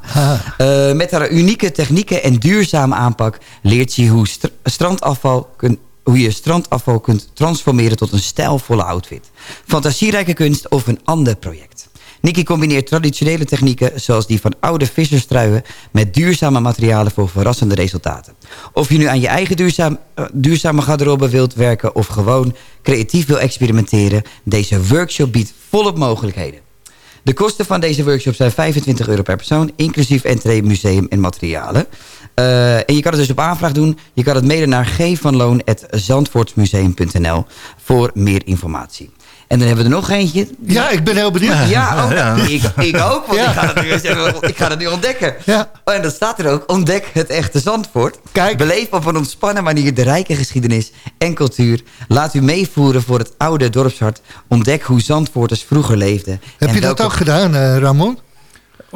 [SPEAKER 8] Eh, met haar unieke technieken en duurzame aanpak... leert ze hoe str- strandafval kun- hoe je strandafval kunt transformeren tot een stijlvolle outfit. Fantasierijke kunst of een ander project. Nicky combineert traditionele technieken zoals die van oude visserstruien... met duurzame materialen voor verrassende resultaten. Of je nu aan je eigen duurzaam, eh, duurzame garderobe wilt werken... of gewoon creatief wil experimenteren... deze workshop biedt volop mogelijkheden. De kosten van deze workshop zijn 25 euro per persoon... inclusief entree, museum en materialen. Eh, en je kan het dus op aanvraag doen. Je kan het mailen naar gvanloon.zandvoortsmuseum.nl voor meer informatie. En dan hebben we er nog eentje.
[SPEAKER 7] Ja, ik ben heel benieuwd.
[SPEAKER 8] Ja, ook.
[SPEAKER 6] Ja.
[SPEAKER 8] Ik, ik ook, want
[SPEAKER 7] Ja.
[SPEAKER 8] ik, ga het nu even- ik ga het nu ontdekken.
[SPEAKER 7] Ja.
[SPEAKER 8] Oh, en dan staat er ook, ontdek het echte Zandvoort.
[SPEAKER 7] Kijk.
[SPEAKER 8] Beleef op een ontspannen manier de rijke geschiedenis en cultuur. Laat u meevoeren voor het oude dorpshart. Ontdek hoe Zandvoorters vroeger leefden.
[SPEAKER 7] Heb
[SPEAKER 8] En
[SPEAKER 7] je dat ook gedaan, eh, Ramon?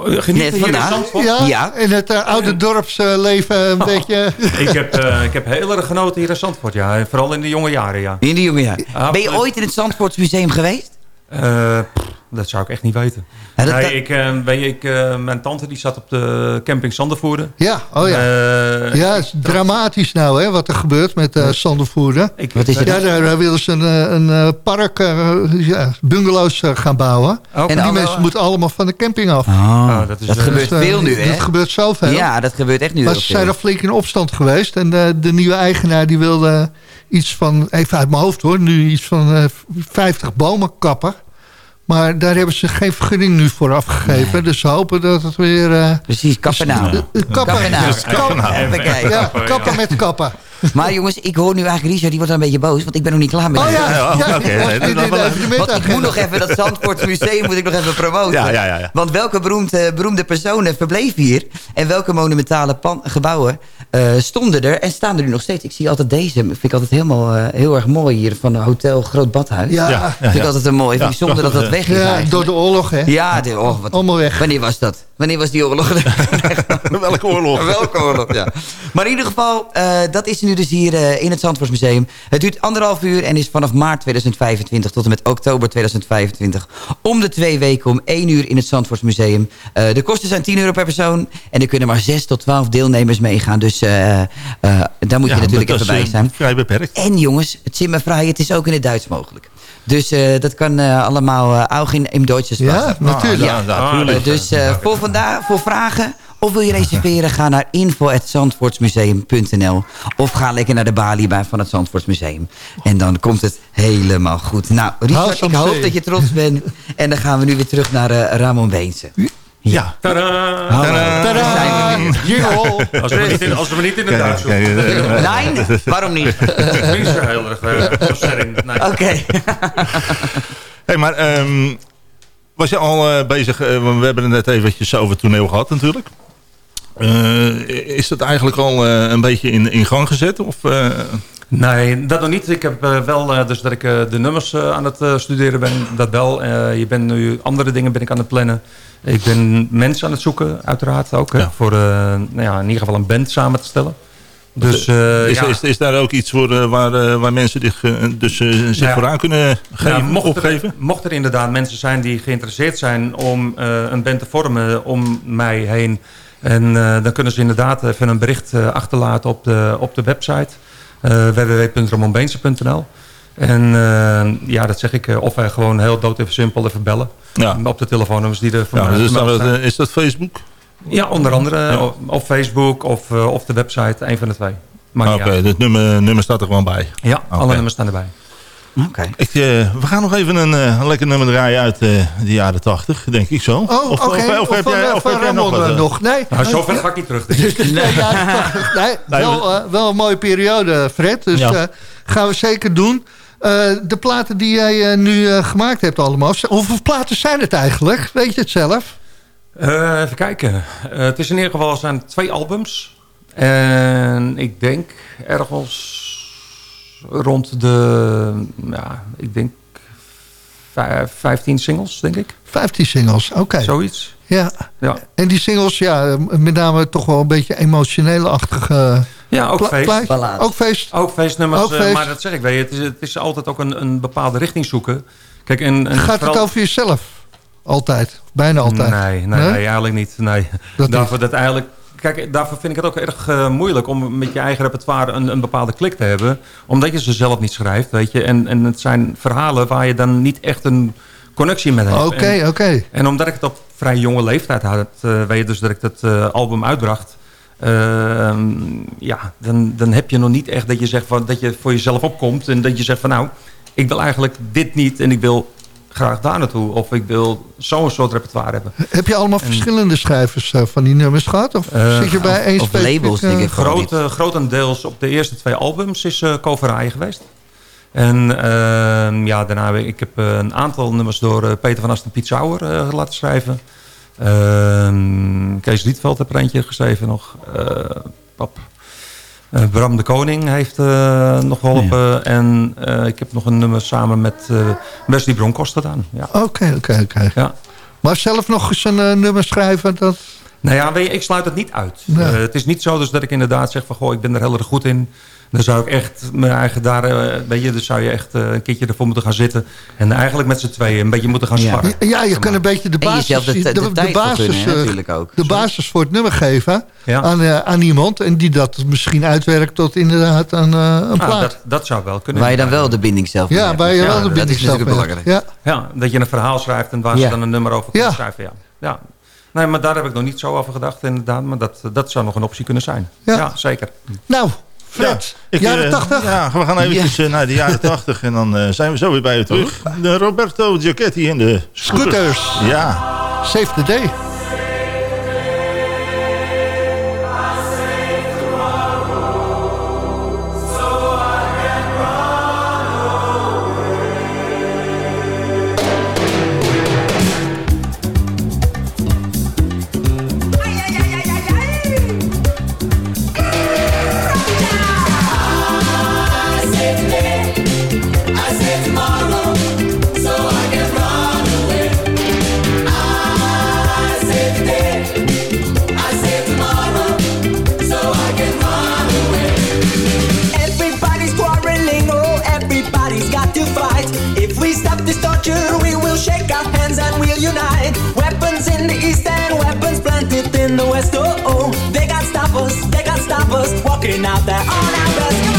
[SPEAKER 9] Hier in
[SPEAKER 8] vandaag.
[SPEAKER 9] Zandvoort?
[SPEAKER 7] Ja,
[SPEAKER 8] Ja.
[SPEAKER 7] in het eh, oude dorpsleven een beetje... [LAUGHS]
[SPEAKER 9] Ik heb, eh, ik heb heel erg genoten hier in Zandvoort, ja. En Vooral in de jonge jaren, ja.
[SPEAKER 8] In de jonge jaren.
[SPEAKER 9] Absoluut.
[SPEAKER 8] Ben je ooit in het Zandvoorts Museum geweest?
[SPEAKER 9] Eh, dat zou ik echt niet weten.
[SPEAKER 8] Ja, dat-
[SPEAKER 9] nee,
[SPEAKER 8] dat-
[SPEAKER 9] ik, eh, weet je, ik, eh, mijn tante die zat op de camping Zandervoerder.
[SPEAKER 7] Ja, oh ja.
[SPEAKER 9] Eh,
[SPEAKER 7] ja, het is dramatisch nou, hè, wat er gebeurt met eh Sandervoeren.
[SPEAKER 9] Ik,
[SPEAKER 8] Wat is er
[SPEAKER 7] Ja, daar, daar willen ze een, een park, ja, bungalows gaan bouwen.
[SPEAKER 9] Ook.
[SPEAKER 7] En die
[SPEAKER 8] alle-
[SPEAKER 7] mensen moeten allemaal van de camping af.
[SPEAKER 8] Oh,
[SPEAKER 9] dat
[SPEAKER 8] dat,
[SPEAKER 9] is,
[SPEAKER 8] gebeurt
[SPEAKER 7] Dus,
[SPEAKER 8] veel nu, hè?
[SPEAKER 7] Dat gebeurt zoveel.
[SPEAKER 8] Ja, dat gebeurt echt nu
[SPEAKER 7] maar ze zijn er flink in opstand geweest. En de, de nieuwe eigenaar die wilde iets van, even uit mijn hoofd hoor, nu iets van eh 50 bomen kappen. Maar daar hebben ze geen vergunning nu voor afgegeven.
[SPEAKER 8] Nee.
[SPEAKER 7] Dus ze hopen dat het weer... eh,
[SPEAKER 8] Precies, kappen nou.
[SPEAKER 7] eh, kappen.
[SPEAKER 8] Kappen nou.
[SPEAKER 6] Dus kappen nou.
[SPEAKER 7] Ja, kappen met kappen.
[SPEAKER 8] Maar jongens, ik hoor nu eigenlijk Richard, die wordt een beetje boos. Want ik ben nog niet klaar met
[SPEAKER 7] Oh
[SPEAKER 8] dit.
[SPEAKER 7] ja, ja,
[SPEAKER 6] oké.
[SPEAKER 8] Want ik moet nog even dat Zandvoorts museum moet ik nog even promoten.
[SPEAKER 6] Ja, ja, ja, ja.
[SPEAKER 8] Want welke beroemde, beroemde personen verbleven hier? En welke monumentale pan- gebouwen eh, stonden er en staan er nu nog steeds? Ik zie altijd deze, vind ik altijd helemaal eh, heel erg mooi hier van Hotel Groot Badhuis.
[SPEAKER 7] Ja,
[SPEAKER 6] Ja,
[SPEAKER 8] vind ik altijd een mooi.
[SPEAKER 6] Ja,
[SPEAKER 8] vind ik zonde dat dat weg is
[SPEAKER 7] ja, door de oorlog, hè.
[SPEAKER 8] Ja, de, oh, wat,
[SPEAKER 7] Allemaal weg.
[SPEAKER 8] wanneer was dat? Wanneer was die oorlog? [LAUGHS]
[SPEAKER 6] Welke oorlog?
[SPEAKER 8] Welke oorlog, ja. Maar in ieder geval, eh, dat is nu dus hier eh, in het Zandvoortsmuseum. Het duurt anderhalf uur en is vanaf maart 2025 tot en met oktober 2025. Om de twee weken om één uur in het Zandvoortsmuseum. Eh de kosten zijn 10 euro per persoon. En er kunnen maar 6 tot 12 deelnemers meegaan. Dus eh, eh, daar moet je natuurlijk even bij zijn.
[SPEAKER 6] Vrij beperkt.
[SPEAKER 8] En jongens, het Zimmervrij, het is ook in het Duits mogelijk. Dus eh, dat kan allemaal uh, ook in, in Duitse
[SPEAKER 7] Ja, natuurlijk.
[SPEAKER 6] Ja, ja, natuurlijk.
[SPEAKER 8] Dus eh, voor vandaag, voor vragen of wil je reserveren, ga naar info.zandvoortsmuseum.nl of ga lekker naar de balie bij van het Zandvoortsmuseum. En dan komt het helemaal goed. Nou, Richard, ik hoop dat je trots bent. En dan gaan we nu weer terug naar eh, Ramon Beense.
[SPEAKER 6] Ja.
[SPEAKER 9] Tadaa!
[SPEAKER 7] Tadaa!
[SPEAKER 8] Zijn we.
[SPEAKER 9] Als we, niet in, als we niet in het
[SPEAKER 6] Kijk,
[SPEAKER 9] Duits
[SPEAKER 6] eh,
[SPEAKER 8] Nee, waarom niet? [LAUGHS]
[SPEAKER 9] Dat is heel erg eh. [LAUGHS]
[SPEAKER 8] Oké.
[SPEAKER 6] Hey, maar ehm, was je al eh, bezig, we hebben het net eventjes over het toneel gehad natuurlijk. Eh, is dat eigenlijk al eh, een beetje in, in gang gezet? Of, eh,
[SPEAKER 9] Nee, dat nog niet. Ik heb wel, dus dat ik de nummers aan het studeren ben, dat wel. Je bent nu andere dingen ben ik aan het plannen. Ik ben mensen aan het zoeken, uiteraard ook. Hè. Voor nou ja, in ieder geval een band samen te stellen. Dus
[SPEAKER 6] is,
[SPEAKER 9] ja.
[SPEAKER 6] is, is daar ook iets voor waar, waar mensen zich, dus, zich
[SPEAKER 9] Ja.
[SPEAKER 6] vooraan kunnen geven,
[SPEAKER 9] Nou, mocht,
[SPEAKER 6] opgeven?
[SPEAKER 9] er, mocht er inderdaad mensen zijn die geïnteresseerd zijn om een band te vormen om mij heen. En eh, dan kunnen ze inderdaad even een bericht eh, achterlaten op de, op de website. eh www.ramonbeense.nl En ja, dat zeg ik. of wij gewoon heel dood even simpel even bellen.
[SPEAKER 6] Ja.
[SPEAKER 9] Op de telefoonnummers die er voor
[SPEAKER 6] Ja,
[SPEAKER 9] mij
[SPEAKER 6] dus dat, eh, is dat Facebook?
[SPEAKER 9] Ja, onder andere
[SPEAKER 6] Ja.
[SPEAKER 9] Op Facebook of, of de website. Een van de twee.
[SPEAKER 6] Oké, het nummer, nummer staat er gewoon bij.
[SPEAKER 9] Ja, alle nummers staan erbij.
[SPEAKER 8] Oké.
[SPEAKER 6] Eh, we gaan nog even een, eh, lekker nummer draaien uit eh, de jaren tachtig, denk ik zo.
[SPEAKER 7] Oh,
[SPEAKER 6] Of- of- of heb
[SPEAKER 7] van,
[SPEAKER 6] jij- of
[SPEAKER 7] van
[SPEAKER 6] heb jij nog
[SPEAKER 7] Ramon
[SPEAKER 6] wat,
[SPEAKER 7] nog? Nee.
[SPEAKER 9] Nou, zover ga ik niet terug. denk ik. [LAUGHS]
[SPEAKER 7] Nee, ja, [LAUGHS] nee, wel, wel een mooie periode, Fred. Dus
[SPEAKER 6] Ja.
[SPEAKER 7] eh, gaan we zeker doen. Eh, de platen die jij nu eh, gemaakt hebt allemaal. Hoeveel platen zijn het eigenlijk? Weet je het zelf?
[SPEAKER 9] Eh, even kijken. Eh, het is in ieder geval zijn twee albums. En ik denk ergens rond de, ja, ik denk vij- 15 singles, denk ik.
[SPEAKER 7] 15 singles, oké.
[SPEAKER 9] Zoiets.
[SPEAKER 7] Ja.
[SPEAKER 9] Ja,
[SPEAKER 7] En die singles, ja, met name toch wel een beetje emotionele-achtige...
[SPEAKER 9] ja ook feest.
[SPEAKER 7] Ook feest.
[SPEAKER 9] Ook feestnummers,
[SPEAKER 7] Ook
[SPEAKER 9] eh,
[SPEAKER 7] feest.
[SPEAKER 9] maar dat zeg ik, weet je, het is, het is altijd ook een, een bepaalde richting zoeken. Kijk, en, en
[SPEAKER 7] Gaat het over jezelf? Altijd. Bijna altijd.
[SPEAKER 9] Nee, nee, nee, eigenlijk niet. Nee.
[SPEAKER 7] Dat
[SPEAKER 9] daarvoor, dat eigenlijk, kijk, daarvoor vind ik het ook erg eh, moeilijk om met je eigen repertoire een, een bepaalde klik te hebben. Omdat je ze zelf niet schrijft, weet je. En, en het zijn verhalen waar je dan niet echt een connectie met hebt.
[SPEAKER 7] Oké,
[SPEAKER 9] En-
[SPEAKER 7] oké.
[SPEAKER 9] En omdat ik het op vrij jonge leeftijd had, eh, weet je dus dat ik dat eh, album uitbracht. ehm, ja, dan, dan heb je nog niet echt dat je zegt van, dat je voor jezelf opkomt. En dat je zegt van nou, ik wil eigenlijk dit niet en ik wil graag daar naartoe. Of ik wil zo'n soort repertoire hebben.
[SPEAKER 7] Heb je allemaal verschillende schrijvers eh, van die nummers gehad? Of
[SPEAKER 9] Eh,
[SPEAKER 7] zit je bij één
[SPEAKER 8] of labels, denk ik. Gewoon
[SPEAKER 9] Groot, grotendeels op de eerste twee albums is eh Koveraaien geweest. En ehm, ja, daarna heb ik, ik heb een aantal nummers door Peter van Asten en Piet Sauer laten schrijven. Ehm, Kees Rietveld heeft er eentje geschreven nog. Eh, pap. Eh, Bram de Koning heeft eh, nog geholpen. En eh, ik heb nog een nummer samen met eh Wesley Bronkhorst gedaan. Ja.
[SPEAKER 7] Oké, oké, oké.
[SPEAKER 9] Ja.
[SPEAKER 7] Maar zelf nog eens een nummer schrijven, dat...
[SPEAKER 9] Nou ja, weet je, ik sluit het niet uit.
[SPEAKER 7] Nee.
[SPEAKER 9] Eh, het is niet zo dus dat ik inderdaad zeg van... goh, ik ben er heel erg goed in. Dan zou ik echt mijn eigen daar... eh, weet je, dan zou je echt eh, een keertje ervoor moeten gaan zitten. En eigenlijk met z'n tweeën een beetje moeten gaan sparren.
[SPEAKER 7] Ja, je kan een beetje de basis,
[SPEAKER 8] de-
[SPEAKER 7] basis, eh,
[SPEAKER 8] natuurlijk ook.
[SPEAKER 7] de basis voor het nummer geven
[SPEAKER 9] Ja.
[SPEAKER 7] aan, eh, aan iemand. En die dat misschien uitwerkt tot inderdaad een, eh, een
[SPEAKER 9] Nou,
[SPEAKER 7] plaat.
[SPEAKER 9] dat, dat zou wel kunnen.
[SPEAKER 8] Waar je dan wel de binding zelf
[SPEAKER 7] ja,
[SPEAKER 8] hebt.
[SPEAKER 7] waar je
[SPEAKER 9] Ja,
[SPEAKER 7] wel de
[SPEAKER 9] dat
[SPEAKER 7] binding
[SPEAKER 8] is
[SPEAKER 7] zelf
[SPEAKER 8] natuurlijk
[SPEAKER 7] mee hebt.
[SPEAKER 8] belangrijk.
[SPEAKER 7] Ja.
[SPEAKER 9] Ja, dat je een verhaal schrijft en waar
[SPEAKER 8] Ja.
[SPEAKER 9] ze dan een nummer over kunnen
[SPEAKER 7] Ja.
[SPEAKER 9] schrijven. Ja. ja. Nee, maar daar heb ik nog niet zo over gedacht inderdaad. Maar dat, dat zou nog een optie kunnen zijn.
[SPEAKER 7] Ja.
[SPEAKER 9] Ja, zeker.
[SPEAKER 7] Nou, Fred,
[SPEAKER 6] ik,
[SPEAKER 7] jaren
[SPEAKER 6] eh,
[SPEAKER 7] 80?
[SPEAKER 6] Ja, we gaan eventjes eh, naar de jaren [LAUGHS] 80 en dan eh, zijn we zo weer bij je terug. De Roberto Giacchetti in de
[SPEAKER 7] Scooters.
[SPEAKER 6] Ja.
[SPEAKER 7] Save the day.
[SPEAKER 5] Walking out there on our best.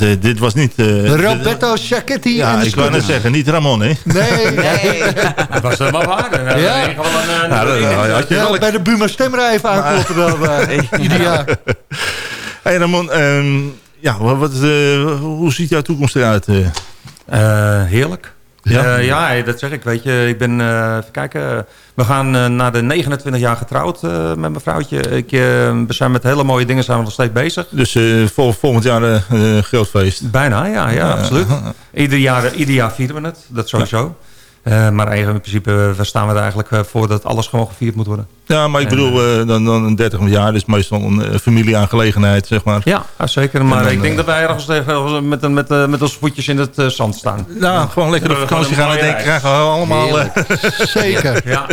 [SPEAKER 6] Nou, eh, dit was niet... eh,
[SPEAKER 7] Roberto Sacchetti
[SPEAKER 6] Ja, ik wou net zeggen, niet Ramon, hè?
[SPEAKER 7] Nee, [LAUGHS]
[SPEAKER 8] Nee.
[SPEAKER 9] Dat was helemaal waar. Dan
[SPEAKER 7] Ja.
[SPEAKER 9] eh,
[SPEAKER 6] Ja, dat-
[SPEAKER 9] een-
[SPEAKER 6] had je
[SPEAKER 7] Ja,
[SPEAKER 6] wel-
[SPEAKER 7] bij de Buma Stemra even aankloppen wel, eh, [LAUGHS] ieder jaar.
[SPEAKER 6] Hey Ramon, ehm, ja, wat, wat, hoe ziet jouw toekomst eruit?
[SPEAKER 9] heerlijk.
[SPEAKER 6] Ja?
[SPEAKER 9] Ja? ja, dat zeg ik. Weet je, ik ben, eh, even kijken. We gaan eh, na de 29 jaar getrouwd eh, met mijn vrouwtje. Ik, eh, we zijn met hele mooie dingen zijn we nog steeds bezig.
[SPEAKER 6] Dus eh, vol, volgend jaar een groot feest.
[SPEAKER 9] Bijna, ja, ja, absoluut. [LAUGHS] Ieder jaar, ieder jaar vieren we het, dat sowieso. Eh, maar eigenlijk in principe eh, staan we er eigenlijk eh, voor dat alles gewoon gevierd moet worden.
[SPEAKER 6] Ja, maar ik
[SPEAKER 9] En,
[SPEAKER 6] bedoel, eh, dan, dan een 30 jaar is meestal een eh, familieaangelegenheid, zeg maar.
[SPEAKER 9] Ja, zeker. Maar
[SPEAKER 6] dan,
[SPEAKER 9] ik denk dat wij ergens tegen, met, met, met, met onze voetjes in het eh, zand staan.
[SPEAKER 6] Nou, gewoon lekker op vakantie gaan en
[SPEAKER 9] mooie
[SPEAKER 6] denken, krijgen we allemaal... eh, [LAUGHS]
[SPEAKER 7] Zeker.
[SPEAKER 9] Ja,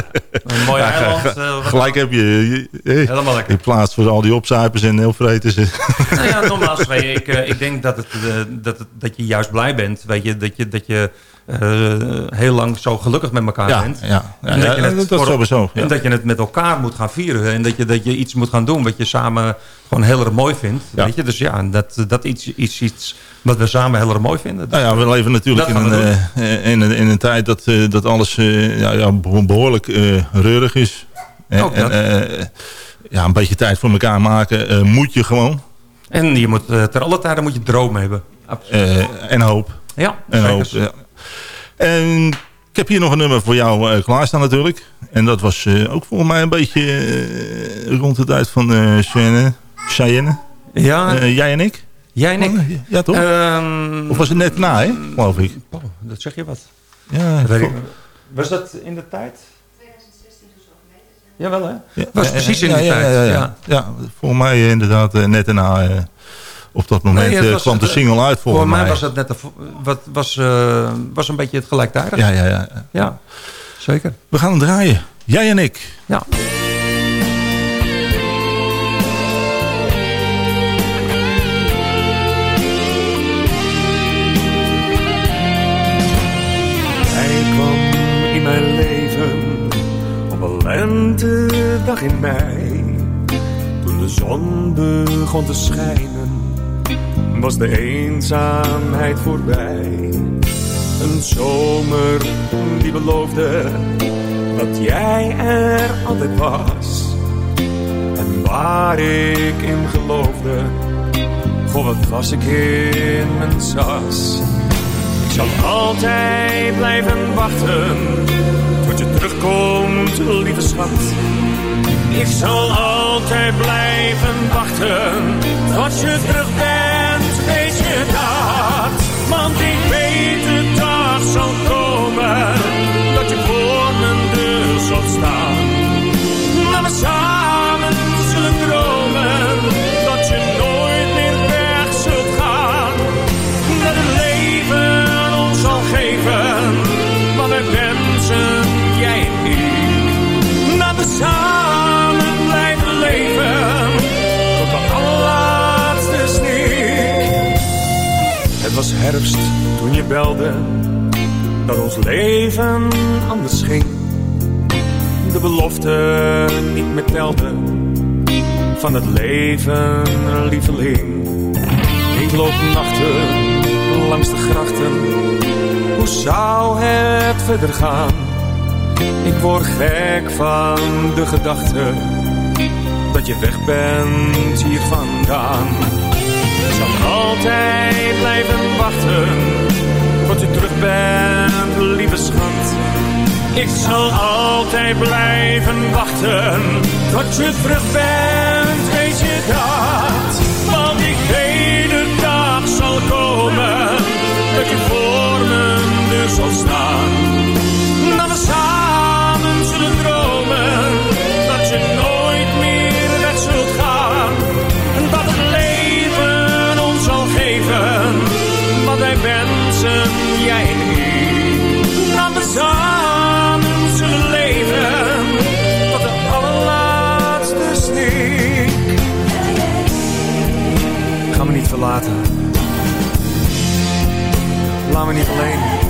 [SPEAKER 9] een mooi
[SPEAKER 6] ja,
[SPEAKER 9] eiland. eh,
[SPEAKER 6] gelijk heb je... je-
[SPEAKER 9] Helemaal lekker.
[SPEAKER 6] In plaats voor al die opzuipers en heel vreters. [LAUGHS]
[SPEAKER 9] Nou ja, nogmaals, [LAUGHS] je, ik, eh, ik denk dat, het, dat, het, dat je juist blij bent. Weet je, dat je, dat je eh, heel lang zo gelukkig met elkaar
[SPEAKER 6] Ja,
[SPEAKER 9] bent.
[SPEAKER 6] ja. Ja,
[SPEAKER 9] En
[SPEAKER 6] ja,
[SPEAKER 9] je het
[SPEAKER 6] dat
[SPEAKER 9] voor-
[SPEAKER 6] sowieso.
[SPEAKER 9] En dat je het met elkaar moet gaan vieren. En dat je, dat je iets moet gaan doen wat je samen gewoon heel erg mooi vindt. Weet je? Dus ja, dat, dat iets, iets, iets wat we samen heel erg mooi vinden.
[SPEAKER 6] Nou ja, we leven natuurlijk in
[SPEAKER 9] Dat
[SPEAKER 6] een, eh, in, een, in een tijd dat, eh, dat alles ja, ja, beho- behoorlijk eh, reurig is. En,
[SPEAKER 9] Ook dat.
[SPEAKER 6] en, ja, een beetje tijd voor elkaar maken moet je gewoon.
[SPEAKER 9] En je moet, ter alle tijden moet je droom hebben. Absoluut.
[SPEAKER 6] En hoop.
[SPEAKER 9] Ja,
[SPEAKER 6] en hoop. En ik heb hier nog een nummer voor jou eh, klaarstaan natuurlijk. En dat was eh, ook volgens mij een beetje eh, rond de tijd van eh Cheyenne. Cheyenne.
[SPEAKER 9] Ja.
[SPEAKER 6] Eh, jij en ik?
[SPEAKER 9] Jij en ik?
[SPEAKER 6] Ja, toch?
[SPEAKER 9] Ehm,
[SPEAKER 6] of was het net na, hè? Geloof ik.
[SPEAKER 9] Oh, dat zeg je wat.
[SPEAKER 6] Ja,
[SPEAKER 9] Dat weet
[SPEAKER 6] vol-
[SPEAKER 9] ik. Was dat in de tijd? 2016 Jawel, hè?
[SPEAKER 6] Ja,
[SPEAKER 9] was
[SPEAKER 6] ja,
[SPEAKER 9] precies
[SPEAKER 6] ja,
[SPEAKER 9] in die
[SPEAKER 6] ja,
[SPEAKER 9] tijd.
[SPEAKER 6] Ja, ja,
[SPEAKER 9] ja.
[SPEAKER 6] ja. volgens mij inderdaad net daarna. Eh, op dat moment
[SPEAKER 9] Nee,
[SPEAKER 6] eh,
[SPEAKER 9] was-
[SPEAKER 6] kwam de single uit volgens
[SPEAKER 9] Voor mij
[SPEAKER 6] mij.
[SPEAKER 9] was het net een, wat, was, eh, was een beetje het gelijktijdig.
[SPEAKER 6] Ja, ja, ja.
[SPEAKER 9] Ja, zeker.
[SPEAKER 6] We gaan hem draaien. Jij en ik.
[SPEAKER 9] Ja.
[SPEAKER 10] Hij kwam in mijn leven op een lentedag in mei. Toen de zon begon te schijnen, was de eenzaamheid voorbij. Een zomer die beloofde dat jij er altijd was. En waar ik in geloofde, goh wat was ik in mijn sas. Ik zal altijd blijven wachten tot je terugkomt, lieve schat. Ik zal altijd blijven wachten tot je terug bent, weet je dat? Want ik weet de dag zal komen dat je voor mijn deur zult staan. We samen zullen dromen dat je nooit meer weg zult gaan. Dat het leven ons zal geven wat wij wensen, jij en ik. Dat we samen leven tot de allerlaatste snik. Het was herfst toen je belde dat ons leven anders ging. De belofte niet meer telde van het leven, lieveling. Ik loop nachten langs de grachten. Hoe zou het verder gaan? Ik word gek van de gedachte dat je weg bent hier vandaan. Ik zal altijd blijven wachten tot je terug bent, lieve schat. Ik zal altijd blijven wachten tot je terug bent, weet je dat? Want ik weet de dag zal komen dat je voor mijn deur zal staan. Jij en ik. Dat we samen zullen leven tot de allerlaatste snik. Ga me niet verlaten. Laat me niet alleen.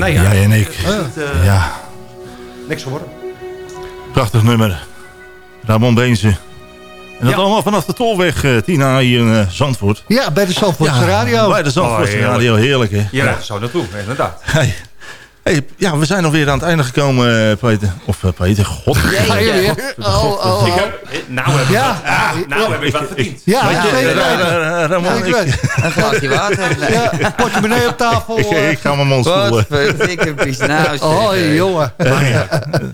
[SPEAKER 9] Nee, ja.
[SPEAKER 6] Jij en ik.
[SPEAKER 9] Eh,
[SPEAKER 6] Ja,
[SPEAKER 9] Niks geworden.
[SPEAKER 6] prachtig nummer. Ramon Beense. En dat allemaal vanaf de Tolweg, eh, Tina, hier in eh, Zandvoort.
[SPEAKER 7] Ja, bij de Zandvoortse Radio.
[SPEAKER 6] Bij de Zandvoortse
[SPEAKER 9] Oh, heerlijk.
[SPEAKER 6] Radio, heerlijk hè.
[SPEAKER 9] Er zo naartoe, inderdaad.
[SPEAKER 6] Hey. Hey, ja, we zijn alweer aan het einde gekomen, eh, Peter. Of eh, Peter, god.
[SPEAKER 7] Ga je weer? Oh, oh, oh.
[SPEAKER 9] Ik heb, nou heb ik
[SPEAKER 7] Ja.
[SPEAKER 9] wat, nou heb ik wat verdiend.
[SPEAKER 7] Ja,
[SPEAKER 6] Weet je,
[SPEAKER 7] zeker
[SPEAKER 6] eh, eh, Ramon,
[SPEAKER 7] Ja, ik.
[SPEAKER 8] Een glaasje water. [LAUGHS]
[SPEAKER 7] Ja, portemonnee op tafel.
[SPEAKER 6] ik, ik ga mijn mond
[SPEAKER 8] Wat
[SPEAKER 6] spoelen.
[SPEAKER 8] Nou, [LAUGHS]
[SPEAKER 7] Oh, jongen.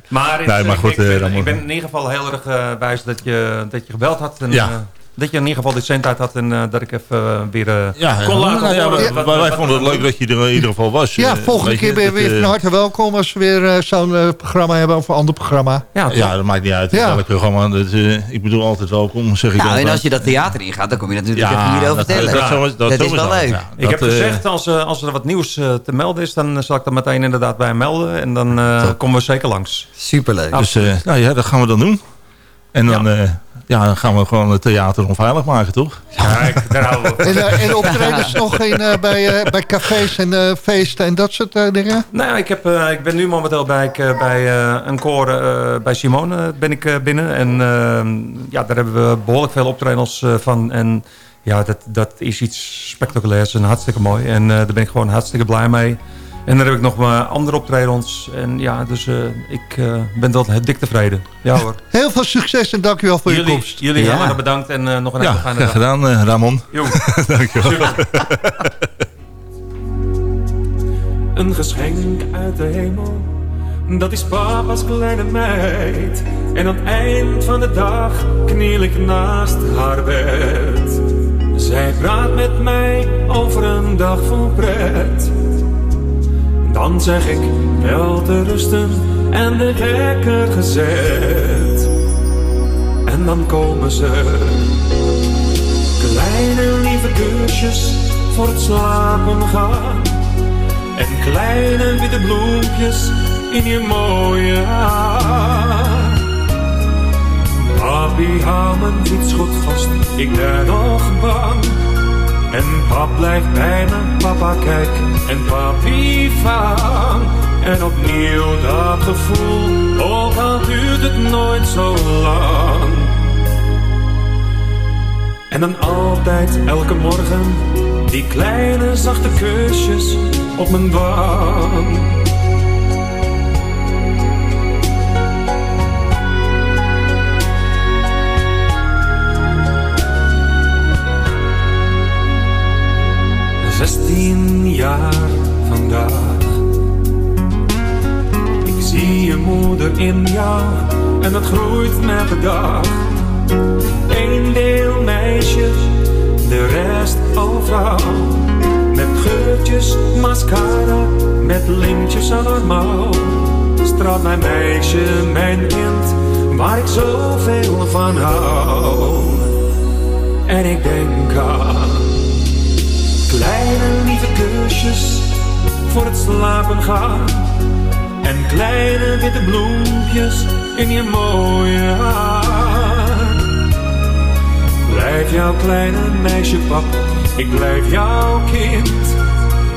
[SPEAKER 9] Maar,
[SPEAKER 6] Nee, maar
[SPEAKER 9] eh,
[SPEAKER 6] goed,
[SPEAKER 9] ik, ben, ik ben in ieder geval heel erg wijs dat je, dat je gebeld had. En,
[SPEAKER 6] Ja.
[SPEAKER 9] Dat je in ieder geval de zendtijd had en eh, dat ik even eh, weer eh,
[SPEAKER 6] Ja,
[SPEAKER 9] kon laten
[SPEAKER 6] nou ja,
[SPEAKER 9] horen
[SPEAKER 6] wij, vonden het leuk dat je er in ieder geval was.
[SPEAKER 7] Ja, volgende keer ben je weer van harte welkom als we weer zo'n programma hebben of een ander programma.
[SPEAKER 9] Ja,
[SPEAKER 6] Ja, dat maakt niet uit.
[SPEAKER 7] Ja.
[SPEAKER 6] Welk programma. Dat, eh, ik bedoel altijd welkom, zeg ik
[SPEAKER 8] Nou, en als je dat theater ingaat, dan kom je natuurlijk
[SPEAKER 6] Ja,
[SPEAKER 8] even hierover
[SPEAKER 6] dat-
[SPEAKER 8] vertellen.
[SPEAKER 6] dat dat
[SPEAKER 8] is wel leuk.
[SPEAKER 6] ja.
[SPEAKER 9] Ik heb gezegd, als, eh, als er wat nieuws te melden is, dan zal ik dat meteen inderdaad bij hem melden. En dan eh, komen we zeker langs.
[SPEAKER 8] Superleuk.
[SPEAKER 6] Dus eh, nou ja, dat gaan we dan doen. En dan, eh, ja, dan gaan we gewoon het theater onveilig maken, toch?
[SPEAKER 9] Kijk, daar houden we
[SPEAKER 7] En, en optredens nog in, eh, bij, eh, bij cafés en eh, feesten en dat soort dingen?
[SPEAKER 9] Nou, ja, ik, heb, eh, ik ben nu momenteel bij, bij eh, een koor eh, bij Simone ben ik binnen. En eh, ja, daar hebben we behoorlijk veel optredens eh, van. En ja, dat, dat is iets spectaculairs en hartstikke mooi. En eh, daar ben ik gewoon hartstikke blij mee. En dan heb ik nog maar andere optredens. En ja, dus eh, ik eh, ben tot het dik tevreden. Ja hoor. [LAUGHS]
[SPEAKER 7] Heel veel succes en dankjewel voor je
[SPEAKER 9] Jullie,
[SPEAKER 7] komst.
[SPEAKER 9] jullie
[SPEAKER 8] Ja.
[SPEAKER 9] bedankt en eh, nog een
[SPEAKER 6] Ja,
[SPEAKER 9] hele fijne dag.
[SPEAKER 6] gedaan, Ramon. [LAUGHS]
[SPEAKER 9] Jo. [LAUGHS]
[SPEAKER 6] Dankjewel.
[SPEAKER 10] Een geschenk uit de hemel, dat is papa's kleine meid. En aan het eind van de dag kniel ik naast haar bed. Zij praat met mij over een dag vol pret. Dan zeg ik wel te rusten en de wekker gezet. En dan komen ze. Kleine lieve kusjes voor het slapen gaan. En kleine witte bloempjes in je mooie haar. Papi, hou mijn fietsgoed vast, ik ben nog bang. En pap blijft bij me, papa kijk en papi vang. En opnieuw dat gevoel, ook al duurt het nooit zo lang. En dan altijd, elke morgen, die kleine zachte kusjes op mijn wang. Zestien jaar vandaag. Ik zie je moeder in jou en dat groeit met de dag. Eén deel meisje, de rest al vrouw. Met geurtjes, mascara, met lintjes aan haar mouw. Straalt mijn meisje, mijn kind, waar ik zoveel van hou. En ik denk aan kleine lieve kusjes voor het slapen gaan. En kleine witte bloempjes in je mooie haar. Blijf jouw kleine meisje pap, ik blijf jouw kind.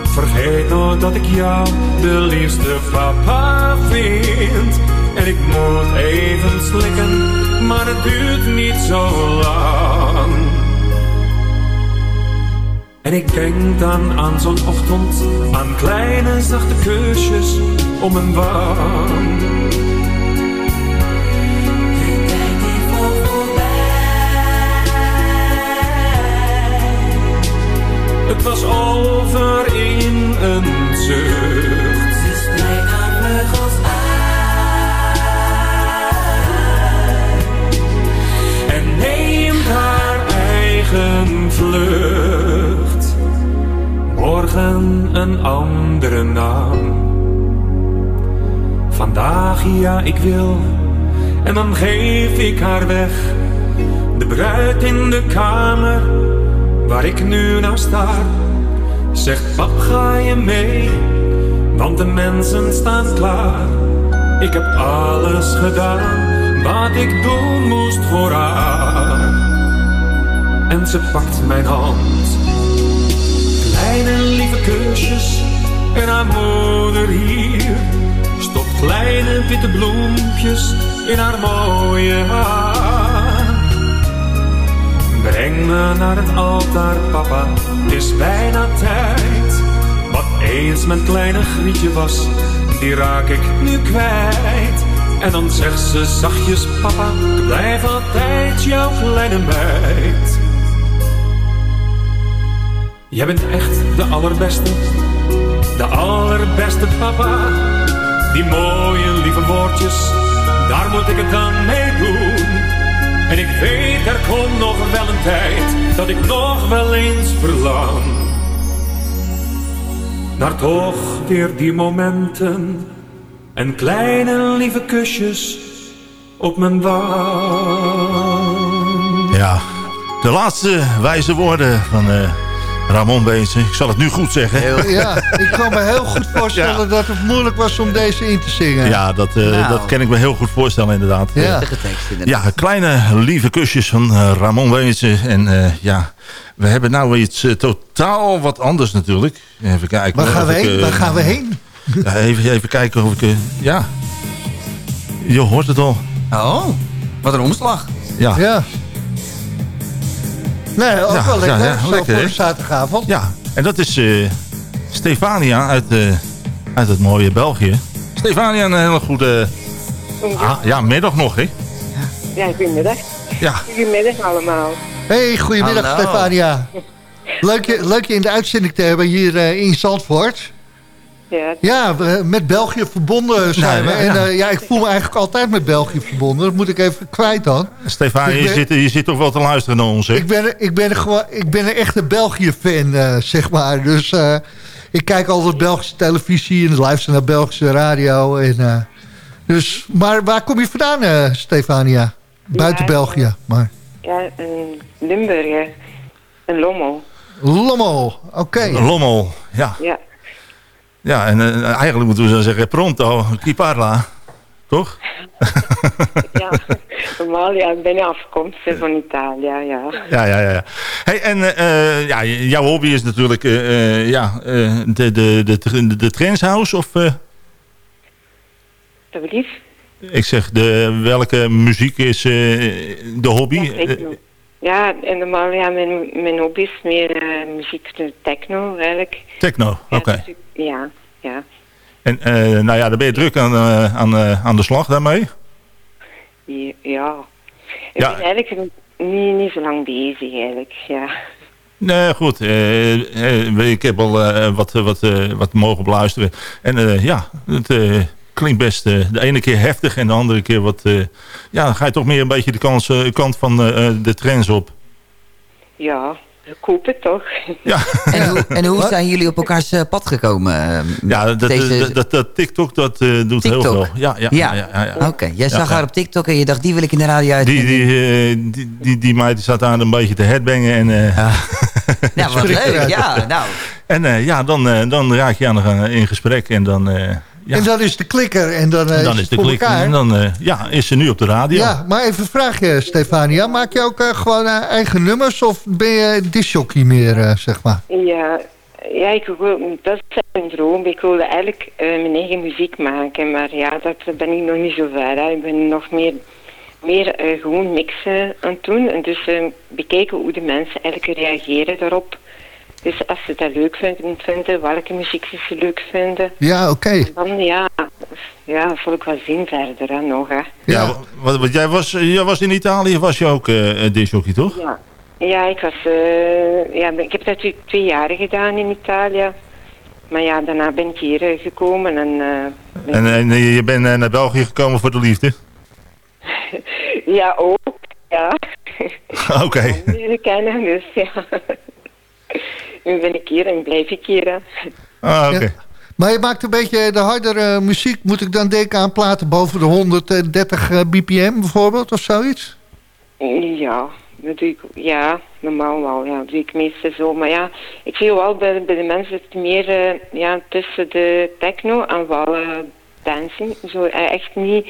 [SPEAKER 10] Vergeet nooit dat ik jou de liefste papa vind. En ik moet even slikken, maar het duurt niet zo lang. En ik denk dan aan zo'n ochtend, aan kleine zachte kusjes om een wang. Het was over in een zucht. Ze spreekt haar vleugels uit. En neemt haar eigen vlucht. Een andere naam. Vandaag ja, ik wil. En dan geef ik haar weg. De bruid in de kamer waar ik nu naar sta. Zegt pap ga je mee, want de mensen staan klaar. Ik heb alles gedaan wat ik doen moest voor haar. En ze pakt mijn hand. Kleine lieve kusjes en haar moeder hier. Stopt kleine witte bloempjes in haar mooie haar. Breng me naar het altaar, papa, het is bijna tijd. Wat eens mijn kleine grietje was, die raak ik nu kwijt. En dan zegt ze zachtjes, papa, blijf altijd jouw kleine meid. Jij bent echt de allerbeste, de allerbeste papa. Die mooie lieve woordjes, daar moet ik het dan mee doen. En ik weet, er komt nog wel een tijd dat ik nog wel eens verlang. Naar toch weer die momenten en kleine lieve kusjes op mijn wang.
[SPEAKER 6] Ja, de laatste wijze woorden van eh, Ramon Beense. Ik zal het nu goed zeggen.
[SPEAKER 7] Ja, ik kan me heel goed voorstellen dat het moeilijk was om deze in te zingen.
[SPEAKER 6] Ja, dat, eh,
[SPEAKER 7] Nou.
[SPEAKER 6] dat kan ik me heel goed voorstellen inderdaad.
[SPEAKER 7] Ja.
[SPEAKER 8] Tekst, inderdaad.
[SPEAKER 6] ja, kleine lieve kusjes van eh, Ramon Beense. En eh, ja, we hebben nou iets totaal wat anders natuurlijk. Even kijken.
[SPEAKER 7] Waar gaan we
[SPEAKER 6] ik,
[SPEAKER 7] heen? Waar gaan we heen?
[SPEAKER 6] ja, even, even kijken of ik... ja, je hoort het al.
[SPEAKER 8] Oh, wat een omslag.
[SPEAKER 6] Ja.
[SPEAKER 7] Ja. Nee, ook
[SPEAKER 6] Ja,
[SPEAKER 7] wel lekker.
[SPEAKER 6] ja, lekker,
[SPEAKER 7] voor zaterdagavond.
[SPEAKER 6] Ja, en dat is eh, Stefania uit, eh, uit het mooie België. Stefania, een hele goede... Ah, ja, middag nog, hè?
[SPEAKER 12] Ja, goedemiddag.
[SPEAKER 6] Ja.
[SPEAKER 12] Goedemiddag allemaal.
[SPEAKER 7] Hey, goedemiddag
[SPEAKER 12] Hallo.
[SPEAKER 7] Stefania. Leuk je, leuk je in de uitzending te hebben hier eh, in Zandvoort.
[SPEAKER 12] Ja,
[SPEAKER 7] met België verbonden zijn
[SPEAKER 6] Nou,
[SPEAKER 7] we.
[SPEAKER 6] ja,
[SPEAKER 7] En
[SPEAKER 6] ja.
[SPEAKER 7] eh, ja, ik voel me eigenlijk altijd met België verbonden. Dat moet ik even kwijt dan.
[SPEAKER 6] Stefania, je,
[SPEAKER 7] ben-
[SPEAKER 6] zit, je zit toch wel te luisteren naar ons, hè?
[SPEAKER 7] Ik ben, ik ben, gewoon, ik ben een echte België-fan, eh, zeg maar. Dus eh, ik kijk altijd Belgische televisie en luister naar Belgische radio. En, eh, dus, maar waar kom je vandaan, eh, Stefania? Buiten
[SPEAKER 12] Ja,
[SPEAKER 7] België, maar...
[SPEAKER 12] ja een Limburger. Een Lommel.
[SPEAKER 7] Lommel, oké.
[SPEAKER 6] Lommel, ja.
[SPEAKER 12] Ja.
[SPEAKER 6] Ja, en eh, eigenlijk moeten we zo zeggen pronto, chi parla. Toch?
[SPEAKER 12] ja. Normaal, ja, ik ben afkomstig van Italië, ja.
[SPEAKER 6] Ja, ja, ja. Hey, en eh, eh, ja, jouw hobby is natuurlijk ja, de, de, de, de, trendshouse of...
[SPEAKER 12] Alsjeblieft.
[SPEAKER 6] ik zeg, de, welke muziek is de hobby?
[SPEAKER 12] Ja. Ja, en normaal, ja, mijn, mijn hobby is meer eh, muziek, techno eigenlijk.
[SPEAKER 6] Techno, oké.
[SPEAKER 12] Ja, ja.
[SPEAKER 6] En eh, nou ja, daar ben je druk aan, eh, aan, aan de slag daarmee.
[SPEAKER 12] Ja. ja. Ik
[SPEAKER 6] Ja.
[SPEAKER 12] ben eigenlijk niet, niet zo lang bezig eigenlijk, ja.
[SPEAKER 6] Nee, goed. ik heb al wat, wat, wat mogen beluisteren. En ja, het klinkt best eh, de ene keer heftig en de andere keer wat... eh, ja, dan ga je toch meer een beetje de kans, eh, kant van de trends op.
[SPEAKER 12] Ja, ik hoop het toch.
[SPEAKER 6] Ja. [LAUGHS]
[SPEAKER 8] En hoe, en hoe zijn jullie op elkaars pad gekomen?
[SPEAKER 6] Ja, dat,
[SPEAKER 8] deze-
[SPEAKER 6] dat, dat, dat TikTok dat, eh, doet heel veel. Ja, ja, ja. ja, ja, ja.
[SPEAKER 8] Oké, jij zag
[SPEAKER 6] ja.
[SPEAKER 8] haar op TikTok en je dacht, die wil ik in de radio uit.
[SPEAKER 6] Die, die, die, die, die meid die zat aan een beetje te headbangen. En, eh,
[SPEAKER 8] Ja, [LAUGHS] wat leuk. Ja, nou.
[SPEAKER 6] En eh, ja, dan, dan raak je aan de, in gesprek en dan, eh, ja,
[SPEAKER 7] En dan is de klikker en dan, eh,
[SPEAKER 6] dan
[SPEAKER 7] is
[SPEAKER 6] de
[SPEAKER 7] voor
[SPEAKER 6] klik.
[SPEAKER 7] elkaar.
[SPEAKER 6] En dan eh, ja, is ze nu op de radio.
[SPEAKER 7] Ja, maar even een vraagje, Stefania. Maak je ook eh, gewoon eigen nummers of ben je disjockey meer, zeg maar?
[SPEAKER 12] Ja, ja ik wil, dat is mijn droom. Ik wilde eigenlijk mijn eigen muziek maken, maar ja, dat ben ik nog niet zo ver. Hè. Ik ben nog meer, meer eh, gewoon mixen aan het doen. En dus bekijken hoe de mensen eigenlijk reageren daarop. Dus als ze dat leuk vinden, vinden welke muziek ze leuk vinden.
[SPEAKER 7] Ja, oké.
[SPEAKER 12] Dan ja, ja, zal ik wel zien verder hè, nog. Hè.
[SPEAKER 6] Ja, wat, wat, jij, was, jij was in Italië, was je ook eh uh, disjockey, toch?
[SPEAKER 12] Ja. Ja, ik was, eh, ja, ik heb dat twee, twee jaar gedaan in Italië. Maar ja, daarna ben ik hier eh, gekomen en eh, ben-
[SPEAKER 6] En, en je bent eh, naar België gekomen voor de liefde? [LAUGHS]
[SPEAKER 12] ja, ook, ja. [LAUGHS]
[SPEAKER 6] Oké.
[SPEAKER 12] Leren kennen, dus ja. Nu ben ik hier en blijf ik hier.
[SPEAKER 6] Ah, oké.
[SPEAKER 7] Maar je maakt een beetje de hardere muziek. Moet ik dan denken aan platen boven de 130 eh, bpm bijvoorbeeld of zoiets?
[SPEAKER 12] Ja, dat doe ik, ja, normaal wel, ja, dat doe ik meestal zo. Maar ja, ik zie wel bij, bij de mensen dat het meer eh, ja, tussen de techno en wel eh, dancing. Zo eh, echt niet,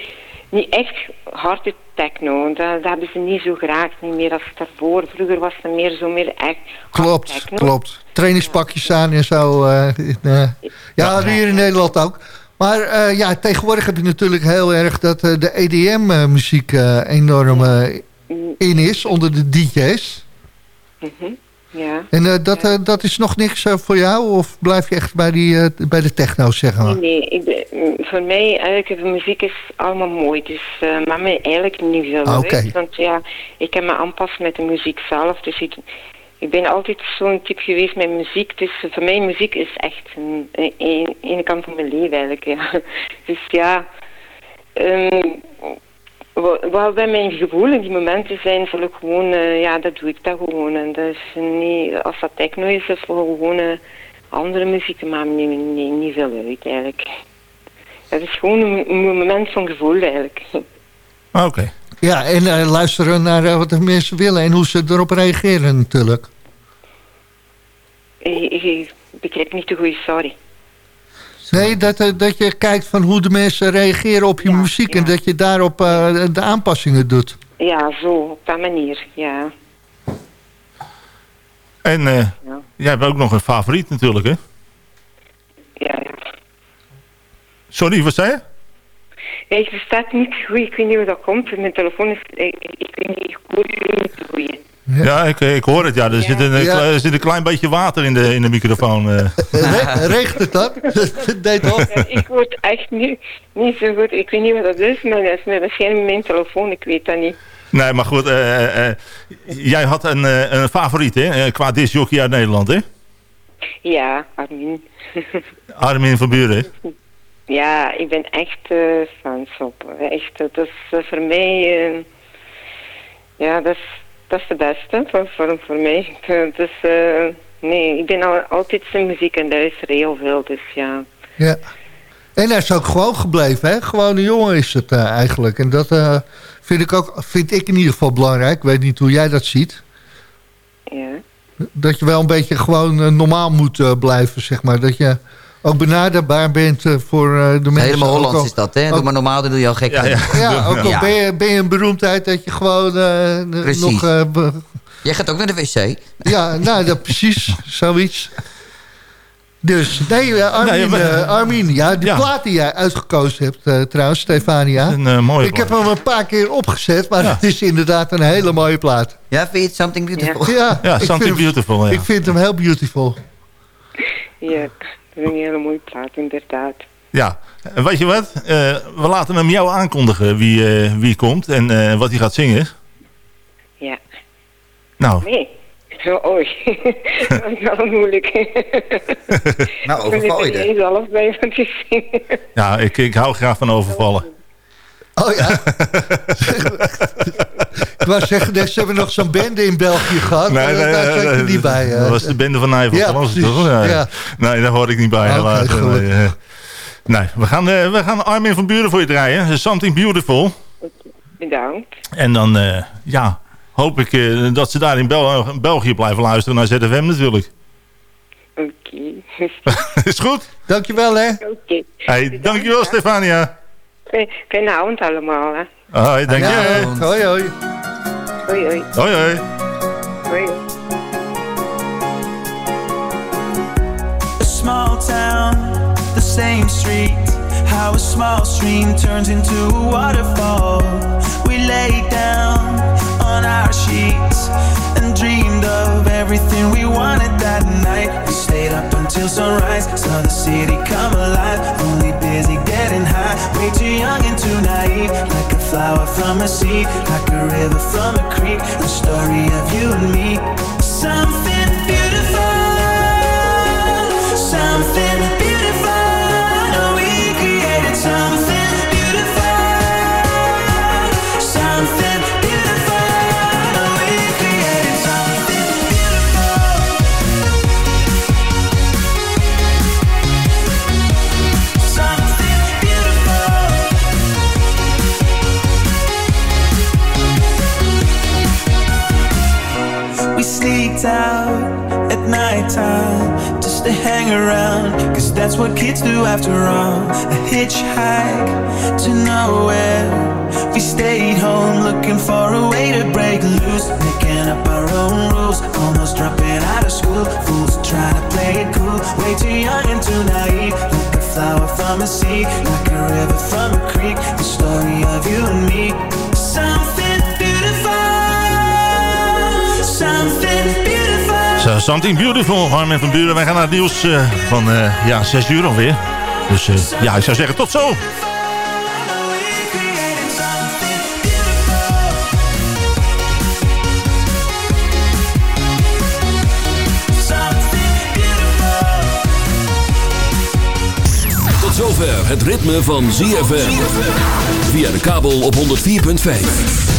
[SPEAKER 12] niet echt harde techno. Dat, dat hebben ze niet zo graag, niet meer als daarvoor. Vroeger was het meer zo meer echt
[SPEAKER 7] Klopt,
[SPEAKER 12] techno.
[SPEAKER 7] klopt. Trainingspakjes aan en zo. in, eh, ja, hier in Nederland ook. Maar eh, ja, tegenwoordig heb je natuurlijk heel erg dat de EDM-muziek enorm in is onder de DJ's.
[SPEAKER 12] Mhm, Ja.
[SPEAKER 7] En eh, dat, eh, dat is nog niks eh, voor jou? Of blijf je echt bij, die, bij de techno, zeg maar?
[SPEAKER 12] Nee, nee ik, voor mij eigenlijk muziek is allemaal mooi, dus maakt mij eigenlijk niet veel
[SPEAKER 7] Ah.
[SPEAKER 12] Want ja, ik kan me aanpassen met de muziek zelf, dus ik, ik ben altijd zo'n type geweest met muziek, dus voor mij muziek is echt een, een, kant van mijn leven eigenlijk, ja. [LAUGHS] Dus ja, ehm, Wel, wel bij mijn gevoel, die momenten zijn, zal ik gewoon, eh, ja, dat doe ik dat gewoon. En dat is niet, als dat techno is, is voor gewoon eh, andere muziek, maar niet, niet, niet veel uit eigenlijk. Het is gewoon een, een moment van gevoel eigenlijk.
[SPEAKER 6] Ah, Oké.
[SPEAKER 7] Ja, en eh, luisteren naar wat de mensen willen en hoe ze erop reageren natuurlijk.
[SPEAKER 12] Ik, ik, ik begrijp niet te goed, sorry.
[SPEAKER 7] Nee, dat, eh, dat je kijkt van hoe de mensen reageren op je muziek... en dat je daarop eh, de aanpassingen doet.
[SPEAKER 12] Ja, zo, op dat manier, ja.
[SPEAKER 6] En eh, jij hebt ook nog een favoriet natuurlijk, hè?
[SPEAKER 12] Ja,
[SPEAKER 6] Sorry, wat zei je?
[SPEAKER 12] Ik versta het niet goed, ik weet niet hoe dat komt. Mijn telefoon is, ik, ik weet niet, ik hoor jullie niet goed.
[SPEAKER 6] Ja, ik, ik hoor het. Ja. Er, Zit een,
[SPEAKER 7] Ja.
[SPEAKER 6] er zit een klein beetje water in de, in de microfoon. eh.
[SPEAKER 7] Re regent het dan? [LAUGHS] toch?
[SPEAKER 12] Ja, ik hoor het echt niet, niet zo goed. Ik weet niet wat dat is, maar dat is met waarschijnlijk mijn telefoon, ik weet dat niet.
[SPEAKER 6] Nee, maar goed. eh, eh, eh, jij had een, eh, een favoriet, hè? eh, Qua disjockey uit Nederland, hè?
[SPEAKER 12] Ja, Armin. [LAUGHS]
[SPEAKER 6] Armin van Buren. hè?
[SPEAKER 12] ja, ik ben echt eh fans op. Echt, dat is eh, voor mij... eh, ja, dat is, dat is de beste voor, voor, voor mij. Dus, eh, nee, ik ben al, altijd zijn muziek en daar is er heel veel, dus ja.
[SPEAKER 7] Ja. En hij is ook gewoon gebleven, hè? Gewoon een jongen is het eh, eigenlijk. En dat eh, vind, ik ook, vind ik in ieder geval belangrijk. Ik weet niet hoe jij dat ziet.
[SPEAKER 12] Ja.
[SPEAKER 7] Dat je wel een beetje gewoon eh, normaal moet eh, blijven, zeg maar. Dat je ook benaderbaar bent eh, voor eh, de mensen.
[SPEAKER 8] Helemaal Hollands
[SPEAKER 7] al-
[SPEAKER 8] is dat, hè? Doe
[SPEAKER 7] ook-
[SPEAKER 8] maar normaal, dan doe je al gek.
[SPEAKER 7] Ja, ja. ook al Ben, je, ben je een beroemdheid dat je gewoon eh,
[SPEAKER 8] Precies.
[SPEAKER 7] nog... eh,
[SPEAKER 8] Jij gaat ook naar de wc.
[SPEAKER 7] ja, nou, dat, precies. [LAUGHS] Zoiets. Dus, nee, Armin,
[SPEAKER 6] Nee, maar-
[SPEAKER 7] Armin, ja, die plaat die jij uitgekozen hebt eh, trouwens, Stefania.
[SPEAKER 6] Een eh, mooie
[SPEAKER 7] Ik heb hem een paar keer opgezet, maar het is inderdaad een hele mooie plaat.
[SPEAKER 8] Ja, vind je het Something Beautiful?
[SPEAKER 7] Ja,
[SPEAKER 6] Something
[SPEAKER 7] hem-
[SPEAKER 6] Beautiful, ja.
[SPEAKER 7] Ik vind hem heel beautiful.
[SPEAKER 12] Ja, dat is een hele mooie plaat, inderdaad.
[SPEAKER 6] Ja. En weet je wat? Eh, we laten hem jou aankondigen wie, eh, wie komt en eh, wat hij gaat zingen.
[SPEAKER 12] Ja.
[SPEAKER 6] Nou,
[SPEAKER 12] Nee. [LAUGHS] Oh, oei. [LAUGHS] dat is wel moeilijk. [LAUGHS]
[SPEAKER 8] Nou,
[SPEAKER 12] overval je er. zelf bij van te zingen.
[SPEAKER 6] ja, ik, ik hou graag van overvallen.
[SPEAKER 7] Oh ja. Ik wou zeggen, ze hebben nog zo'n bende in België gehad. maar daar zat je
[SPEAKER 6] nee,
[SPEAKER 7] niet bij. eh.
[SPEAKER 6] Dat was de bende van Nijvel.
[SPEAKER 7] Ja,
[SPEAKER 6] was het
[SPEAKER 7] precies.
[SPEAKER 6] toch? Ja.
[SPEAKER 7] Ja.
[SPEAKER 6] Nee, daar hoor ik niet bij. Helaas. nee, eh, nee, we gaan, eh, we gaan Armin van Buren voor je draaien. Something Beautiful.
[SPEAKER 12] Bedankt.
[SPEAKER 6] En dan eh, ja, hoop ik eh, dat ze daar in Bel- België blijven luisteren naar ZFM natuurlijk.
[SPEAKER 12] Oké. [LAUGHS]
[SPEAKER 6] Is goed?
[SPEAKER 7] Dankjewel hè.
[SPEAKER 12] Oké.
[SPEAKER 6] Hey, dankjewel Stefania.
[SPEAKER 12] Fijne avond allemaal, hè.
[SPEAKER 6] Hoi, dank je.
[SPEAKER 7] Hoi hoi.
[SPEAKER 12] Hoi, hoi.
[SPEAKER 6] Hoi, hoi.
[SPEAKER 12] Hoi.
[SPEAKER 5] A small town, the same street. How a small stream turns into a waterfall. We lay down on our sheets and dreamed of everything we wanted that night. We stayed up until sunrise, saw the city come alive. Way too young and too naive. Like a flower from a seed, like a river from a creek. The story of you and me. Something nighttime just to hang around. Cause that's what kids do after all. A hitchhike to nowhere. We stayed home looking for a way to break loose. Making up our own rules. Almost dropping out of school. Fools trying to play it cool. Way too young and too naive. Like a flower from a seed. Like a river from a creek. The story of you and me. Something beautiful. Something beautiful.
[SPEAKER 6] Zo, Something Beautiful, Armin van Buren. Wij gaan naar het nieuws eh, van eh, ja, 6 uur alweer. Dus eh, ja, ik zou zeggen tot zo.
[SPEAKER 1] zover het ritme van ZFM. Via de kabel op 104.5.